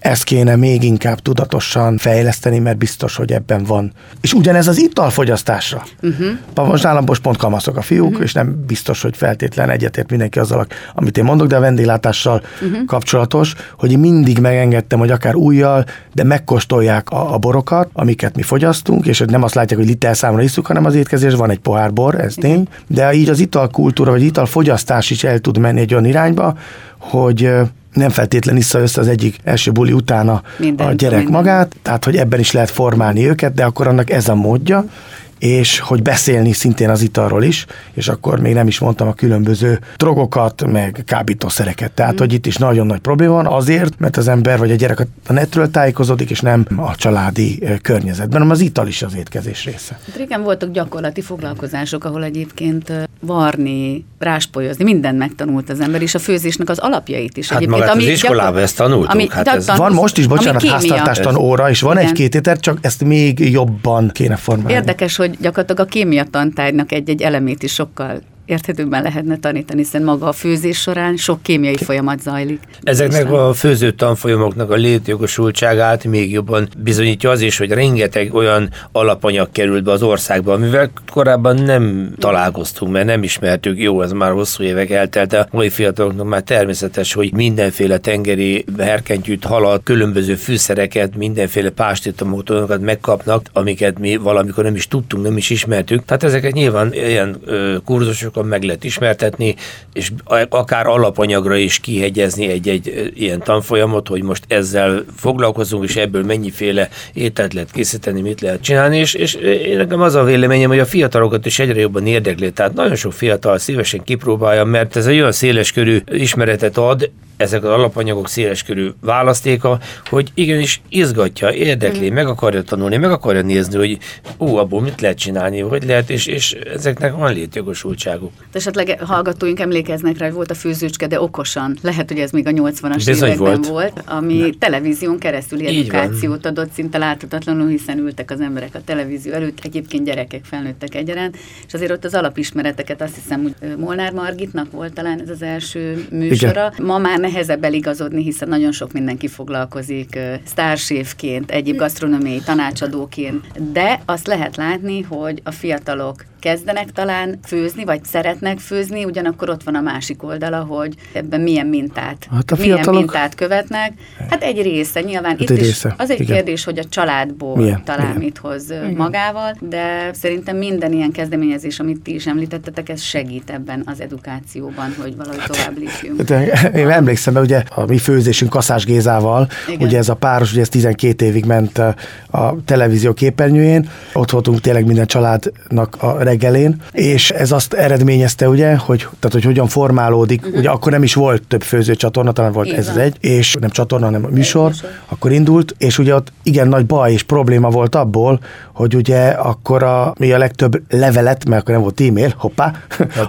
Speaker 3: ezt kéne még inkább tudatosan fejleszteni, mert biztos, hogy ebben van. És ugyanez az italfogyasztásra. Uh-huh. Most pont kamaszok a fiúk, uh-huh. és nem biztos, hogy feltétlen egyetért mindenki azzal, amit én mondok, de a vendéglátással uh-huh. kapcsolatos, hogy én mindig megengedtem, hogy akár újjal, de megkóstolják a, a borokat, amiket mi fogyasztunk, és nem azt látják, hogy liter számra iszunk, hanem az étkezés van egy pohár bor, ez tény, de így az italkultúra, vagy italfogyasztás is el tud menni egy olyan irányba, hogy nem feltétlen issza össze az egyik első buli utána minden, a gyerek minden. magát, tehát hogy ebben is lehet formálni őket, de akkor annak ez a módja, és hogy beszélni szintén az italról is, és akkor még nem is mondtam a különböző drogokat, meg kábítószereket. Tehát, mm. hogy itt is nagyon nagy probléma van azért, mert az ember vagy a gyerek a netről tájékozódik, és nem a családi környezetben, hanem az ital is az étkezés része.
Speaker 2: Hát régen voltak gyakorlati foglalkozások, ahol egyébként varni, ráspolyozni, mindent megtanult az ember, és a főzésnek az alapjait is.
Speaker 4: Hát egyébként, magát ami az iskolában gyakor... ezt tanultuk. Ami hát ez...
Speaker 3: Van most is, bocsánat, háztartástan óra, és van egy-két éter, csak ezt még jobban kéne formálni.
Speaker 2: Érdekes, hogy gyakorlatilag a kémia tantárgynak egy-egy elemét is sokkal érthetőbben lehetne tanítani, hiszen maga a főzés során sok kémiai folyamat zajlik.
Speaker 4: Ezeknek a főző tanfolyamoknak a létjogosultságát még jobban bizonyítja az is, hogy rengeteg olyan alapanyag került be az országba, amivel korábban nem találkoztunk, mert nem ismertük, jó, ez már hosszú évek eltelt, de a mai fiataloknak már természetes, hogy mindenféle tengeri herkentyűt, halat, különböző fűszereket, mindenféle pástétomokat megkapnak, amiket mi valamikor nem is tudtunk, nem is ismertük. Tehát ezeket nyilván ilyen ö, kurzusok gyorsabban meg lehet ismertetni, és akár alapanyagra is kihegyezni egy-egy ilyen tanfolyamot, hogy most ezzel foglalkozunk, és ebből mennyiféle ételt lehet készíteni, mit lehet csinálni, és, és én nekem az a véleményem, hogy a fiatalokat is egyre jobban érdekli, tehát nagyon sok fiatal szívesen kipróbálja, mert ez egy olyan széleskörű ismeretet ad, ezek az alapanyagok széleskörű választéka, hogy igenis izgatja, érdekli, mm. meg akarja tanulni, meg akarja nézni, hogy ó, abból mit lehet csinálni, hogy lehet, és, és ezeknek van létjogosultságuk.
Speaker 2: De esetleg hallgatóink emlékeznek rá, hogy volt a főzőcske, de okosan. Lehet, hogy ez még a 80-as években volt, volt ami ne. televízión keresztül edukációt adott, szinte láthatatlanul, hiszen ültek az emberek a televízió előtt, egyébként gyerekek, felnőttek egyaránt, és azért ott az alapismereteket azt hiszem, hogy Molnár Margitnak volt talán ez az első műsora. Igen. Ma már nehezebb eligazodni, hiszen nagyon sok mindenki foglalkozik sztárséfként, egyéb gasztronómiai tanácsadóként, de azt lehet látni, hogy a fiatalok kezdenek talán főzni, vagy szeretnek főzni, ugyanakkor ott van a másik oldala, hogy ebben milyen mintát, hát a milyen fiatalok... mintát követnek. Hát egy része nyilván. Hát itt egy is része. az egy Igen. kérdés, hogy a családból milyen? talán Igen. mit hoz Igen. magával, de szerintem minden ilyen kezdeményezés, amit ti is említettetek, ez segít ebben az edukációban, hogy valahogy hát, tovább lépjünk.
Speaker 3: Hát, én emlékszem, ugye a mi főzésünk Kaszás Gézával, Igen. ugye ez a páros, ugye ez 12 évig ment a televízió képernyőjén, ott voltunk tényleg minden családnak a reggelén, és ez azt eredményezte, ugye, hogy, tehát, hogy hogyan formálódik, uh-huh. ugye akkor nem is volt több főzőcsatorna, talán volt Igen. ez az egy, és nem csatorna, hanem műsor, műsor, akkor indult, és ugye ott igen nagy baj és probléma volt abból, hogy ugye akkor a, mi a legtöbb levelet, mert akkor nem volt e-mail, hoppá,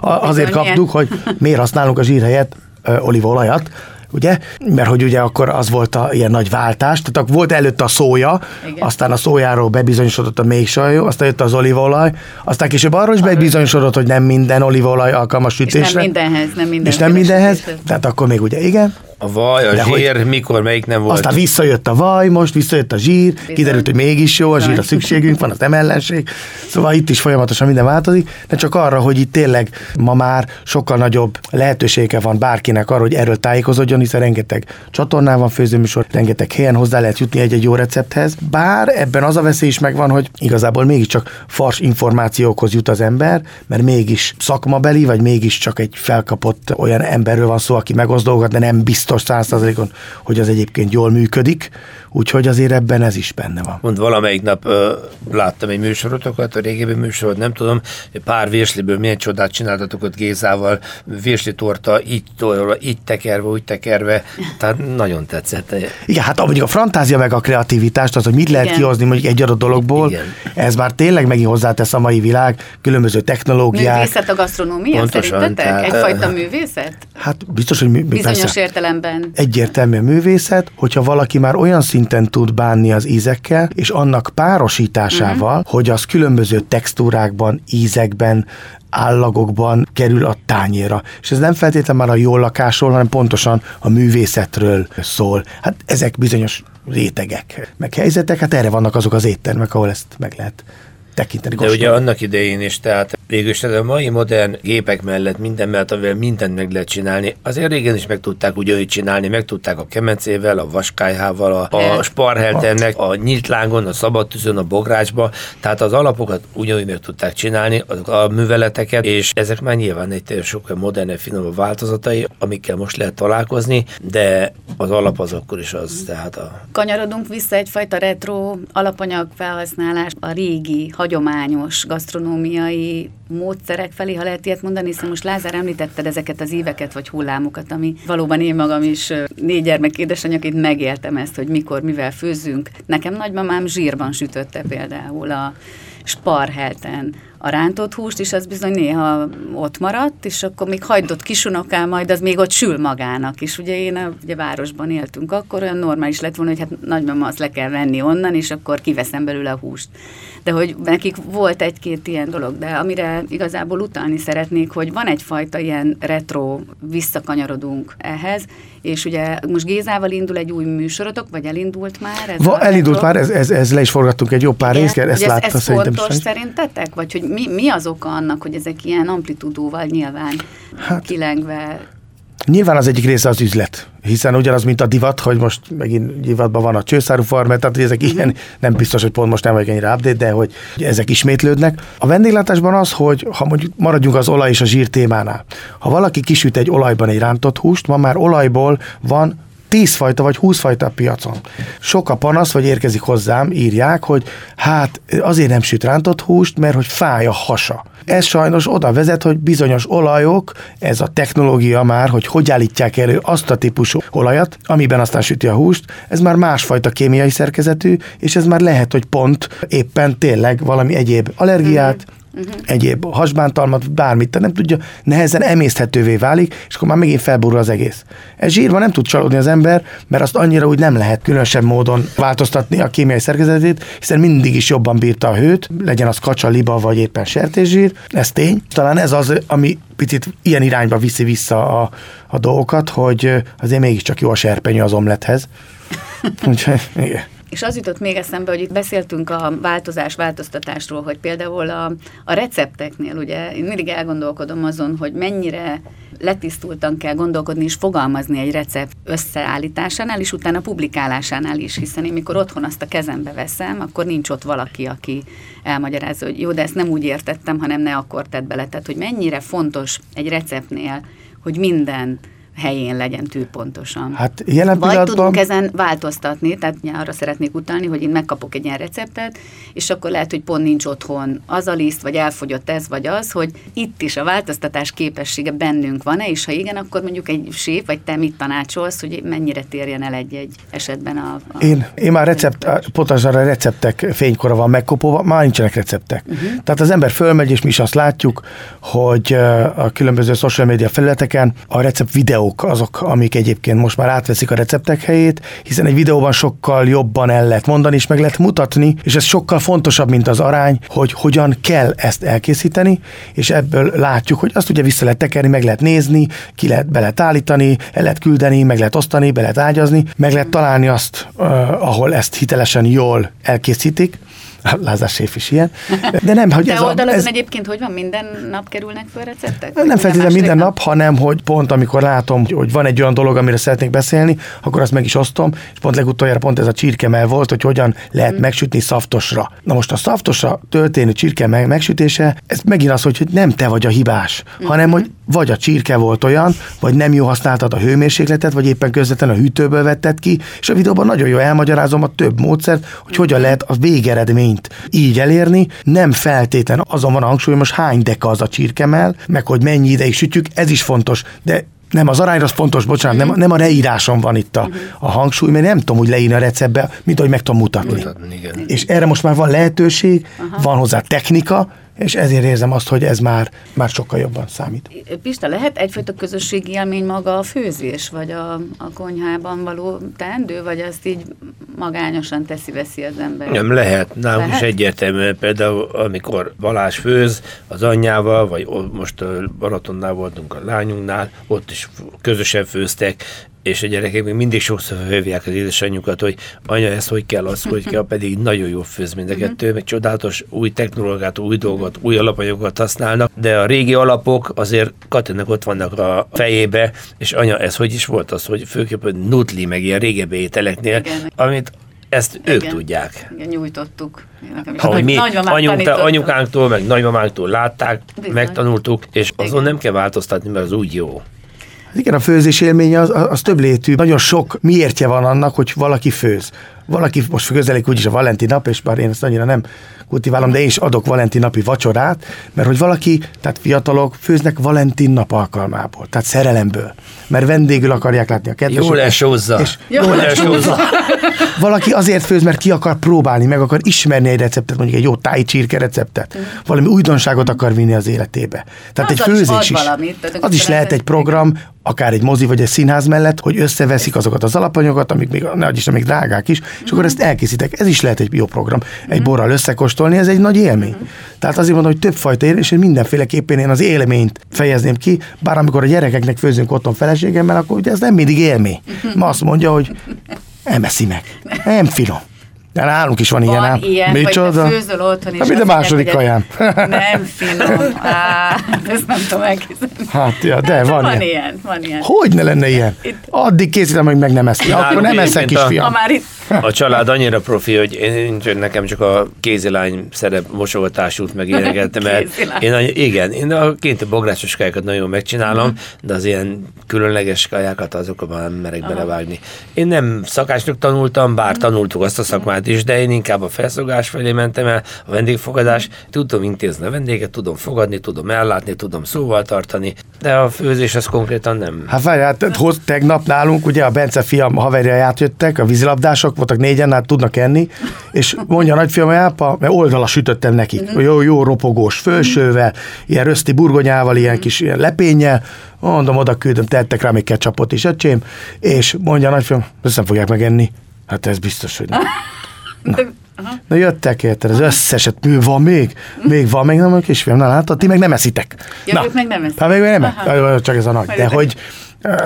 Speaker 3: azért kaptuk, hogy miért használunk a zsír helyett olívaolajat, ugye? Mert hogy ugye akkor az volt a ilyen nagy váltás, tehát volt előtte a szója, Igen. aztán a szójáról bebizonyosodott a még sajó, aztán jött az olívaolaj, aztán később arról is bebizonyosodott, hogy nem minden olívaolaj alkalmas sütésre. És
Speaker 2: nem mindenhez, nem mindenhez.
Speaker 3: És nem mindenhez, tehát akkor még ugye igen.
Speaker 4: A vaj, a
Speaker 3: De
Speaker 4: zsír,
Speaker 3: hogy-
Speaker 4: mikor, melyik nem volt.
Speaker 3: Aztán visszajött a vaj, most visszajött a zsír,
Speaker 2: Bizony.
Speaker 3: kiderült, hogy mégis jó, a zsírra
Speaker 2: Bizony.
Speaker 3: szükségünk van, az nem ellenség. Szóval itt is folyamatosan minden változik, de csak arra, hogy itt tényleg ma már sokkal nagyobb lehetősége van bárkinek arra, hogy erről tájékozódjon, hiszen rengeteg csatornán van főzőműsor, rengeteg helyen hozzá lehet jutni egy-egy jó recepthez. Bár ebben az a veszély is megvan, hogy igazából mégiscsak fals információkhoz jut az ember, mert mégis szakmabeli, vagy mégis csak egy felkapott olyan emberről van szó, aki megoszt dolgokat, de nem biztos százszerzalékon, hogy az egyébként jól működik. Úgyhogy azért ebben ez is benne van.
Speaker 4: Mond valamelyik nap ö, láttam egy műsorotokat, a régebbi műsorot, nem tudom, pár vérsliből milyen csodát csináltatok ott Gézával, virsli torta, így torra, így tekerve, úgy tekerve, tehát nagyon tetszett.
Speaker 3: Igen, hát mondjuk a fantázia meg a kreativitást, az, hogy mit lehet
Speaker 2: Igen.
Speaker 3: kihozni mondjuk egy adott dologból,
Speaker 4: Igen.
Speaker 3: ez már tényleg megint hozzátesz a mai világ, különböző technológiák.
Speaker 2: Művészet a gasztronómia
Speaker 4: Pontosan,
Speaker 2: szerintetek?
Speaker 4: tehát,
Speaker 2: Egyfajta művészet?
Speaker 3: Hát biztos, hogy mű,
Speaker 2: Bizonyos
Speaker 3: persze.
Speaker 2: értelemben.
Speaker 3: Egyértelműen művészet, hogyha valaki már olyan szinten tud bánni az ízekkel, és annak párosításával, uh-huh. hogy az különböző textúrákban, ízekben, állagokban kerül a tányéra. És ez nem feltétlenül már a jó lakásról, hanem pontosan a művészetről szól. Hát ezek bizonyos rétegek, meg helyzetek, hát erre vannak azok az éttermek, ahol ezt meg lehet tekinteni.
Speaker 4: De ugye annak idején is, tehát végül is ez a mai modern gépek mellett, minden mellett, amivel mindent meg lehet csinálni, azért régen is meg tudták ugyanúgy csinálni, meg tudták a kemencével, a vaskályhával, a, a sparheltennek, a nyílt lángon, a szabad tűzön, a bográcsba, tehát az alapokat ugyanúgy meg tudták csinálni, azok a műveleteket, és ezek már nyilván egy teljesen sokkal modernebb, finomabb változatai, amikkel most lehet találkozni, de az alap az akkor is az, tehát a
Speaker 2: Kanyarodunk vissza egyfajta retro alapanyag felhasználás, a régi, hagyományos gasztronómiai módszerek felé, ha lehet ilyet mondani, hiszen most Lázár említetted ezeket az éveket vagy hullámokat, ami valóban én magam is négy gyermek édesanyjaként megéltem ezt, hogy mikor, mivel főzzünk. Nekem nagymamám zsírban sütötte például a sparhelten a rántott húst, és az bizony néha ott maradt, és akkor még hagydott kisunokál, majd az még ott sül magának. És ugye én a ugye városban éltünk, akkor olyan normális lett volna, hogy hát nagymama azt le kell venni onnan, és akkor kiveszem belőle a húst. De hogy nekik volt egy-két ilyen dolog, de amire igazából utalni szeretnék, hogy van egyfajta ilyen retro, visszakanyarodunk ehhez, és ugye most Gézával indul egy új műsorotok, vagy elindult már? Ez
Speaker 3: Va, elindult már, ez, ez, ez le is forgattunk egy jó pár részt, ezt látta
Speaker 2: ez, ez
Speaker 3: szerintem
Speaker 2: fontos szerintetek? Vagy hogy mi, mi az oka annak, hogy ezek ilyen amplitudóval nyilván
Speaker 3: hát,
Speaker 2: kilengve
Speaker 3: Nyilván az egyik része az üzlet, hiszen ugyanaz, mint a divat, hogy most megint divatban van a csőszáru farmer, tehát hogy ezek ilyen, nem biztos, hogy pont most nem vagyok ennyire update, de hogy ezek ismétlődnek. A vendéglátásban az, hogy ha mondjuk maradjunk az olaj és a zsír témánál, ha valaki kisüt egy olajban egy rántott húst, ma már olajból van 10 fajta vagy 20 fajta a piacon. Sok a panasz, vagy érkezik hozzám, írják, hogy hát azért nem süt rántott húst, mert hogy fáj a hasa. Ez sajnos oda vezet, hogy bizonyos olajok, ez a technológia már, hogy hogy állítják elő azt a típusú olajat, amiben aztán süti a húst, ez már másfajta kémiai szerkezetű, és ez már lehet, hogy pont éppen tényleg valami egyéb allergiát, uh-huh. egyéb hasbántalmat, bármit, nem tudja, nehezen emészthetővé válik, és akkor már megint felburul az egész. Ez zsírban nem tud csalódni az ember, mert azt annyira úgy nem lehet különösebb módon változtatni a kémiai szerkezetét, hiszen mindig is jobban bírta a hőt, legyen az kacsa, liba vagy éppen sertészsír, ez tény. Talán ez az, ami picit ilyen irányba viszi vissza a, a dolgokat, hogy azért mégiscsak jó a serpenyő az omlethez. Úgyhogy, igen.
Speaker 2: És az jutott még eszembe, hogy itt beszéltünk a változás, változtatásról, hogy például a, a recepteknél, ugye én mindig elgondolkodom azon, hogy mennyire letisztultan kell gondolkodni és fogalmazni egy recept összeállításánál, és utána publikálásánál is, hiszen én mikor otthon azt a kezembe veszem, akkor nincs ott valaki, aki elmagyarázza, hogy jó, de ezt nem úgy értettem, hanem ne akkor tedd bele. Tehát, hogy mennyire fontos egy receptnél, hogy minden helyén legyen tűpontosan.
Speaker 3: Hát jelen
Speaker 2: Vagy
Speaker 3: pillanatban...
Speaker 2: tudunk ezen változtatni, tehát arra szeretnék utalni, hogy én megkapok egy ilyen receptet, és akkor lehet, hogy pont nincs otthon az a liszt, vagy elfogyott ez, vagy az, hogy itt is a változtatás képessége bennünk van-e, és ha igen, akkor mondjuk egy séf, vagy te mit tanácsolsz, hogy mennyire térjen el egy-egy esetben a... a
Speaker 3: Én, én már recept, a receptek fénykora van megkopóva, már nincsenek receptek. Uh-huh. Tehát az ember fölmegy, és mi is azt látjuk, hogy a különböző social media felületeken a recept videók videók azok, amik egyébként most már átveszik a receptek helyét, hiszen egy videóban sokkal jobban el lehet mondani, és meg lehet mutatni, és ez sokkal fontosabb, mint az arány, hogy hogyan kell ezt elkészíteni, és ebből látjuk, hogy azt ugye vissza lehet tekerni, meg lehet nézni, ki lehet be lehet állítani, el lehet küldeni, meg lehet osztani, be lehet ágyazni, meg lehet találni azt, ahol ezt hitelesen jól elkészítik, Lázár Séf is ilyen.
Speaker 2: De nem, hogy De ez oldalazon ez... egyébként hogy van, minden nap kerülnek fel receptek?
Speaker 3: Nem feltétlenül minden nap, hanem hogy pont amikor látom, hogy van egy olyan dolog, amire szeretnék beszélni, akkor azt meg is osztom, és pont legutoljára pont ez a csirkemel volt, hogy hogyan lehet mm. megsütni szaftosra. Na most a szaftosra történő csirke megsütése, ez megint az, hogy nem te vagy a hibás, mm. hanem hogy vagy a csirke volt olyan, vagy nem jó használtad a hőmérsékletet, vagy éppen közvetlenül a hűtőből vetted ki, és a videóban nagyon jó elmagyarázom a több módszert, hogy hogyan lehet a végeredményt így elérni. Nem feltétlen azon van a hangsúly, hogy most hány deka az a csirkemel, meg hogy mennyi ideig sütjük, ez is fontos, de nem, az arány az fontos, bocsánat, nem, nem a leíráson van itt a, a hangsúly, mert nem tudom úgy leírni a receptbe, mint ahogy meg tudom mutatni. mutatni igen. És erre most már van lehetőség, Aha. van hozzá technika, és ezért érzem azt, hogy ez már, már sokkal jobban számít.
Speaker 2: Pista, lehet egyfajta közösségi élmény maga a főzés, vagy a, a konyhában való teendő, vagy azt így magányosan teszi-veszi az ember?
Speaker 4: Nem lehet, nálunk lehet? is egyértelmű, például amikor Balázs főz az anyjával, vagy most Balatonnál voltunk a lányunknál, ott is közösen főztek, és a gyerekek még mindig sokszor hívják az édesanyjukat, hogy anya, ez hogy kell, az hogy kell, pedig nagyon jó főz mind a mhm. kettő, meg csodálatos új technológiát, új dolgot, új alapanyagokat használnak, de a régi alapok azért Katinak ott vannak a fejébe, és anya, ez hogy is volt az, hogy főképp hogy nutli, meg ilyen régebbi ételeknél, Igen. amit ezt Igen. ők tudják.
Speaker 2: Igen, nyújtottuk.
Speaker 4: Ahogy mi anyunk, anyukánktól, meg nagymamánktól látták, Bizony. megtanultuk, és azon Igen. nem kell változtatni, mert az úgy jó.
Speaker 3: Igen, a főzés élménye az, az több létű. Nagyon sok miértje van annak, hogy valaki főz. Valaki most közelik úgyis a Valentin nap, és bár én ezt annyira nem kultiválom, de én is adok Valentin napi vacsorát, mert hogy valaki, tehát fiatalok főznek Valentin nap alkalmából, tehát szerelemből, mert vendégül akarják látni a kedves.
Speaker 4: Jól esózza. És
Speaker 3: jól esózza. Valaki azért főz, mert ki akar próbálni, meg akar ismerni egy receptet, mondjuk egy jó táj csirke receptet. Valami újdonságot akar vinni az életébe. Tehát az egy főzés is. is valamit, az is lehet egy program, akár egy mozi vagy egy színház mellett, hogy összeveszik azokat az alapanyagokat, amik még, ne is, amik drágák is, és akkor ezt elkészítek. Ez is lehet egy jó program. Egy mhm. borral összekóstolni, ez egy nagy élmény. Tehát azért mondom, hogy többfajta élmény, és mindenféleképpen én az élményt fejezném ki, bár amikor a gyerekeknek főzünk otthon feleségemmel, akkor ugye ez nem mindig élmény. Ma azt mondja, hogy nem eszi meg. Nem finom. De nálunk is van, van ilyen.
Speaker 2: Van ilyen, Micsoda? hogy főzöl otthon,
Speaker 3: és hát, a második kaján.
Speaker 2: Nem finom. Á, ezt nem tudom elképzelni.
Speaker 3: Hát, ja, de
Speaker 2: hát,
Speaker 3: van,
Speaker 2: van ilyen. ilyen. Van ilyen.
Speaker 3: Hogy ne lenne ilyen? Itt. Addig készítem, hogy meg nem eszik. Akkor nem eszek, kisfiam. A, már itt
Speaker 4: a család annyira profi, hogy én, nekem csak a kézilány szerep mosogatás jut meg ilyeneket, mert én, igen, én a kint a bográcsos kájákat nagyon megcsinálom, uh-huh. de az ilyen különleges kajákat azokban nem merek belevágni. Én nem szakásnak tanultam, bár tanultuk azt a szakmát is, de én inkább a felszolgás felé mentem el, a vendégfogadás, tudom intézni a vendéget, tudom fogadni, tudom ellátni, tudom szóval tartani, de a főzés az konkrétan nem.
Speaker 3: Hát várj, hát tegnap nálunk ugye a Bence fiam haverjai jöttek, a vízilabdások, voltak négyen, hát tudnak enni, és mondja a nagyfiam, hogy apa, mert oldala sütöttem nekik, uh-huh. jó, jó ropogós fősővel, ilyen röszti burgonyával, ilyen kis ilyen lepénnyel, mondom, oda küldöm, tettek rá még ketchupot is, öcsém, és mondja a nagyfiam, ezt nem fogják megenni. Hát ez biztos, hogy nem. Na. Aha. Na jöttek érted, az összeset, mi van még? Még van még, nem, kisfiam, na látod, ti meg nem eszitek.
Speaker 2: Ja, na, meg nem eszik. Hát
Speaker 3: még nem, csak ez a nagy. De hogy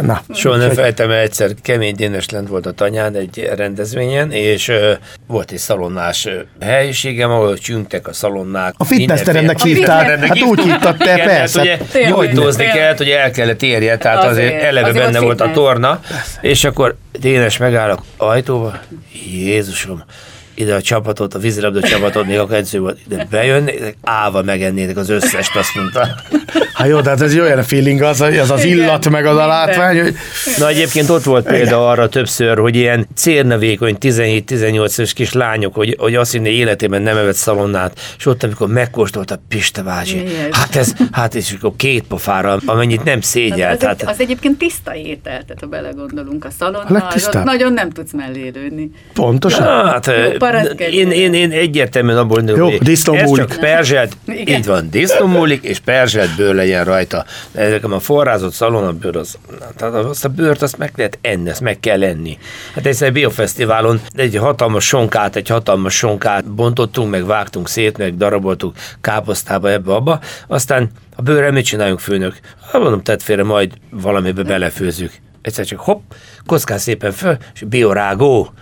Speaker 4: Na, Soha nem fejtem el, egyszer kemény Dénes lent volt a tanyán egy rendezvényen, és uh, volt egy szalonnás helyiségem, ahol csüngtek a szalonnák.
Speaker 3: A fitnessteremnek hívták, hát úgy hívtad te, Igen, persze.
Speaker 4: Hát ugye nyújtózni kellett, hogy el kellett érje, tehát azért, azért eleve azért benne volt a torna, és akkor Dénes megáll a ajtóba, Jézusom, ide a csapatot, a vízilabda csapatot, még a edző volt, ide bejönnének, állva megennének az összest, azt mondta.
Speaker 3: Hát jó, tehát ez jó olyan feeling, az az, az illat, meg az a látvány. Hogy...
Speaker 4: Na egyébként ott volt példa arra többször, hogy ilyen cérnevékony 17-18 éves kis lányok, hogy, hogy azt hinné életében nem evett szalonnát, és ott, amikor megkóstolta Pista bácsi, hát ez, hát és akkor két pofára, amennyit nem szégyelt. Az,
Speaker 2: az, hát... az egyébként tiszta étel, tehát ha belegondolunk a szalonna, nagyon nem tudsz mellé lőni.
Speaker 3: Pontosan.
Speaker 4: Ja, hát, én, én, én egyértelműen abból
Speaker 3: indulok, Jó, disznó
Speaker 4: csak perzselt, így van, disznó múlik, és perzselt bőr legyen rajta. Ezek a forrázott szalonabőr, az, tehát azt a bőrt azt meg lehet enni, ezt meg kell enni. Hát egyszer biofesztiválon egy hatalmas sonkát, egy hatalmas sonkát bontottunk, meg vágtunk szét, meg daraboltuk káposztába ebbe abba, aztán a bőrrel mit csináljunk, főnök? Hát mondom, tett félre, majd valamibe belefőzzük egyszer csak hopp, kockán szépen föl, és biorágó.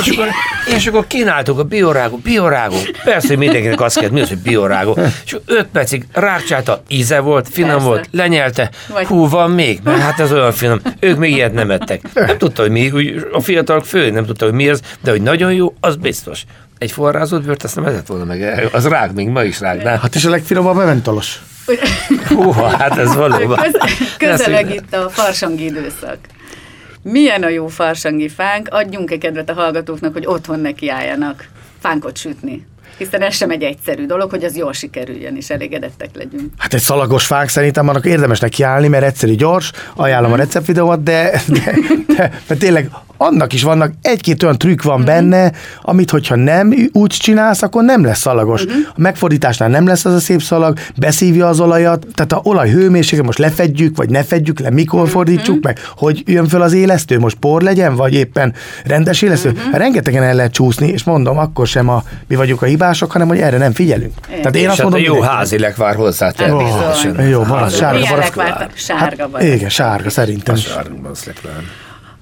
Speaker 4: És akkor, és akkor kínáltuk a biorágó, biorágó. Persze, hogy mindenkinek azt kell, mi az, hogy biorágó. És öt percig rákcsálta, íze volt, finom Persze. volt, lenyelte. Vagy... Hú, van még, mert hát ez olyan finom. Ők még ilyet nem ettek. Nem tudta, hogy mi, hogy a fiatalok fő, nem tudta, hogy mi az, de hogy nagyon jó, az biztos. Egy forrázott bőrt, azt nem ezett volna meg. Az rák, még ma is rák. De...
Speaker 3: Hát és a legfinomabb a mentolos.
Speaker 4: Hú, hát ez valóban.
Speaker 2: Köz, közeleg itt a farsangi időszak. Milyen a jó farsangi fánk? Adjunk-e kedvet a hallgatóknak, hogy otthon nekiálljanak fánkot sütni? hiszen ez sem egy egyszerű dolog, hogy az jól sikerüljön, és elégedettek legyünk.
Speaker 3: Hát egy szalagos fánk szerintem annak érdemes nekiállni, mert egyszerű, gyors, ajánlom a receptvideómat, de, de, de, de tényleg annak is vannak, egy-két olyan trükk van mm-hmm. benne, amit hogyha nem úgy csinálsz, akkor nem lesz szalagos. Mm-hmm. A megfordításnál nem lesz az a szép szalag, beszívja az olajat, tehát a olaj hőmérséklet most lefedjük, vagy ne fedjük le, mikor mm-hmm. fordítsuk meg, hogy jön föl az élesztő, most por legyen, vagy éppen rendes élesztő. Mm-hmm. Rengetegen el lehet csúszni, és mondom, akkor sem a, mi vagyunk a hibások, hanem hogy erre nem figyelünk.
Speaker 4: É. Tehát én azt hát mondom, jó házi lekvár hozzá természetesen.
Speaker 3: Oh, jó, van,
Speaker 2: sárga. Sárga
Speaker 3: hát, Igen, sárga szerintem. A
Speaker 4: sárga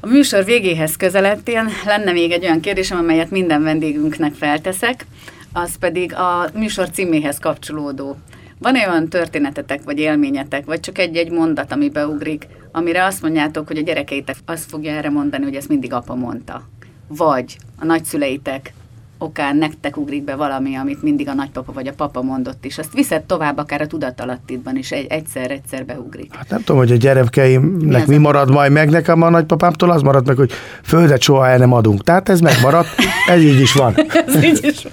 Speaker 2: a műsor végéhez közeledtén lenne még egy olyan kérdésem, amelyet minden vendégünknek felteszek, az pedig a műsor címéhez kapcsolódó. Van -e olyan történetetek, vagy élményetek, vagy csak egy-egy mondat, ami beugrik, amire azt mondjátok, hogy a gyerekeitek azt fogja erre mondani, hogy ezt mindig apa mondta? Vagy a nagyszüleitek okán nektek ugrik be valami, amit mindig a nagypapa vagy a papa mondott is. Azt viszed tovább akár a tudatalattidban is, egy, egyszer-egyszer beugrik.
Speaker 3: Hát nem tudom, hogy a gyerekeimnek mi, mi marad majd meg nekem a nagypapámtól, az marad meg, hogy földet soha el nem adunk. Tehát ez megmaradt, ez így is van.
Speaker 2: ez így is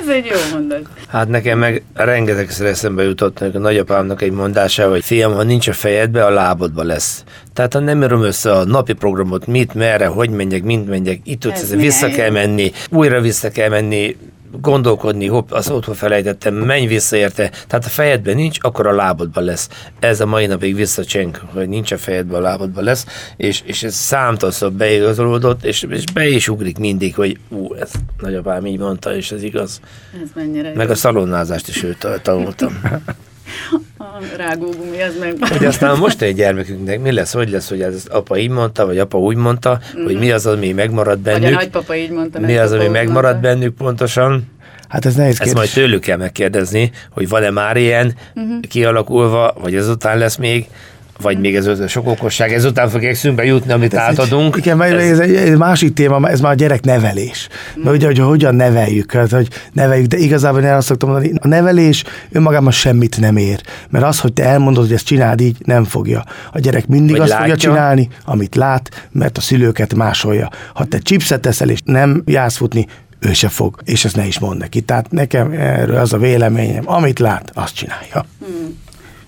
Speaker 2: Ez egy jó mondat.
Speaker 4: Hát nekem meg rengeteg eszembe jutott a nagyapámnak egy mondása, hogy fiam, ha nincs a fejedbe, a lábodba lesz. Tehát ha nem öröm össze a napi programot, mit, merre, hogy menjek, mint menjek, itt tudsz, vissza kell menni, újra vissza kell menni, gondolkodni, hopp, az otthon felejtettem, menj vissza érte. Tehát a fejedben nincs, akkor a lábadban lesz. Ez a mai napig visszacseng, hogy nincs a fejedben, a lábadban lesz, és, és ez számtól beigazolódott, és, és be is ugrik mindig, hogy ú, ez nagyapám így mondta, és ez igaz.
Speaker 2: Ez mennyire
Speaker 4: Meg a szalonnázást is őt tanultam.
Speaker 2: a rágógumi, az meg.
Speaker 4: Hogy aztán most egy gyermekünknek mi lesz, hogy lesz, hogy ez apa így mondta, vagy apa úgy mondta, mm-hmm. hogy mi az, ami megmarad bennük. Vagy
Speaker 2: a nagypapa így mondta.
Speaker 4: Mi az, ami megmarad mondta. bennük pontosan.
Speaker 3: Hát ez nehéz
Speaker 4: Ezt majd tőlük kell megkérdezni, hogy van-e már ilyen uh-huh. kialakulva, vagy ezután lesz még, vagy még ez a sok okosság, ezután fogják szűnbe jutni, amit ez átadunk.
Speaker 3: Egy, igen, ez, ez egy, egy másik téma, ez már a gyerek nevelés. Mert ugye, hogy hogyan neveljük, hát, hogy neveljük, de igazából én azt szoktam mondani, a nevelés önmagában semmit nem ér. Mert az, hogy te elmondod, hogy ezt csináld így, nem fogja. A gyerek mindig vagy azt látja. fogja csinálni, amit lát, mert a szülőket másolja. Ha te chipset teszel és nem jársz futni, ő se fog, és ezt ne is mond neki. Tehát nekem erről az a véleményem, amit lát, azt csinálja. Hmm.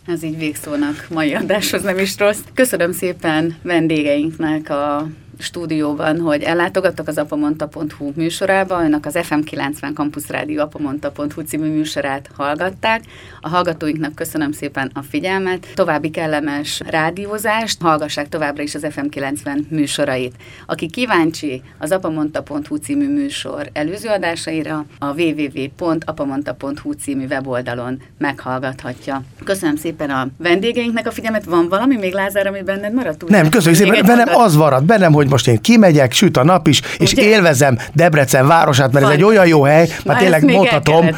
Speaker 2: Ez így végszónak mai adáshoz nem is rossz. Köszönöm szépen vendégeinknek a stúdióban, hogy ellátogattak az apamonta.hu műsorába, önök az FM90 Campus Rádió apamonta.hu című műsorát hallgatták. A hallgatóinknak köszönöm szépen a figyelmet, további kellemes rádiózást, hallgassák továbbra is az FM90 műsorait. Aki kíváncsi az apamonta.hu című műsor előző adásaira, a www.apamonta.hu című weboldalon meghallgathatja. Köszönöm szépen a vendégeinknek a figyelmet. Van valami még Lázár, ami benned maradt?
Speaker 3: Nem, köszönjük szépen. Bennem az maradt, bennem, hogy most én kimegyek, süt a nap is, és Ugye? élvezem Debrecen városát, mert Van. ez egy olyan jó hely, már tényleg mondhatom,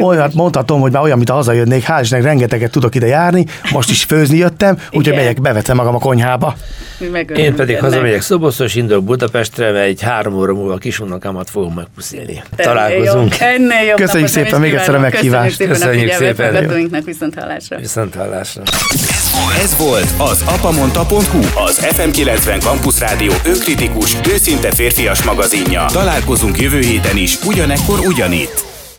Speaker 3: olyat mondhatom, hogy már olyan, mint a hazajönnék, hál' Istennek rengeteget tudok ide járni, most is főzni jöttem, úgyhogy megyek, bevetem magam a konyhába.
Speaker 4: Én pedig hazamegyek Szoboszos, indulok Budapestre, mert egy három óra múlva a kisunokámat fogom megpuszilni. Találkozunk.
Speaker 2: Ennél jobb
Speaker 3: Köszönjük szépen még egyszer a meghívást.
Speaker 2: Köszönjük szépen. Viszont hallásra.
Speaker 4: Viszont hallásra.
Speaker 1: Ez volt az apamonta.hu, az FM90 Campus Rádió önkritikus, őszinte férfias magazinja. Találkozunk jövő héten is, ugyanekkor ugyanitt.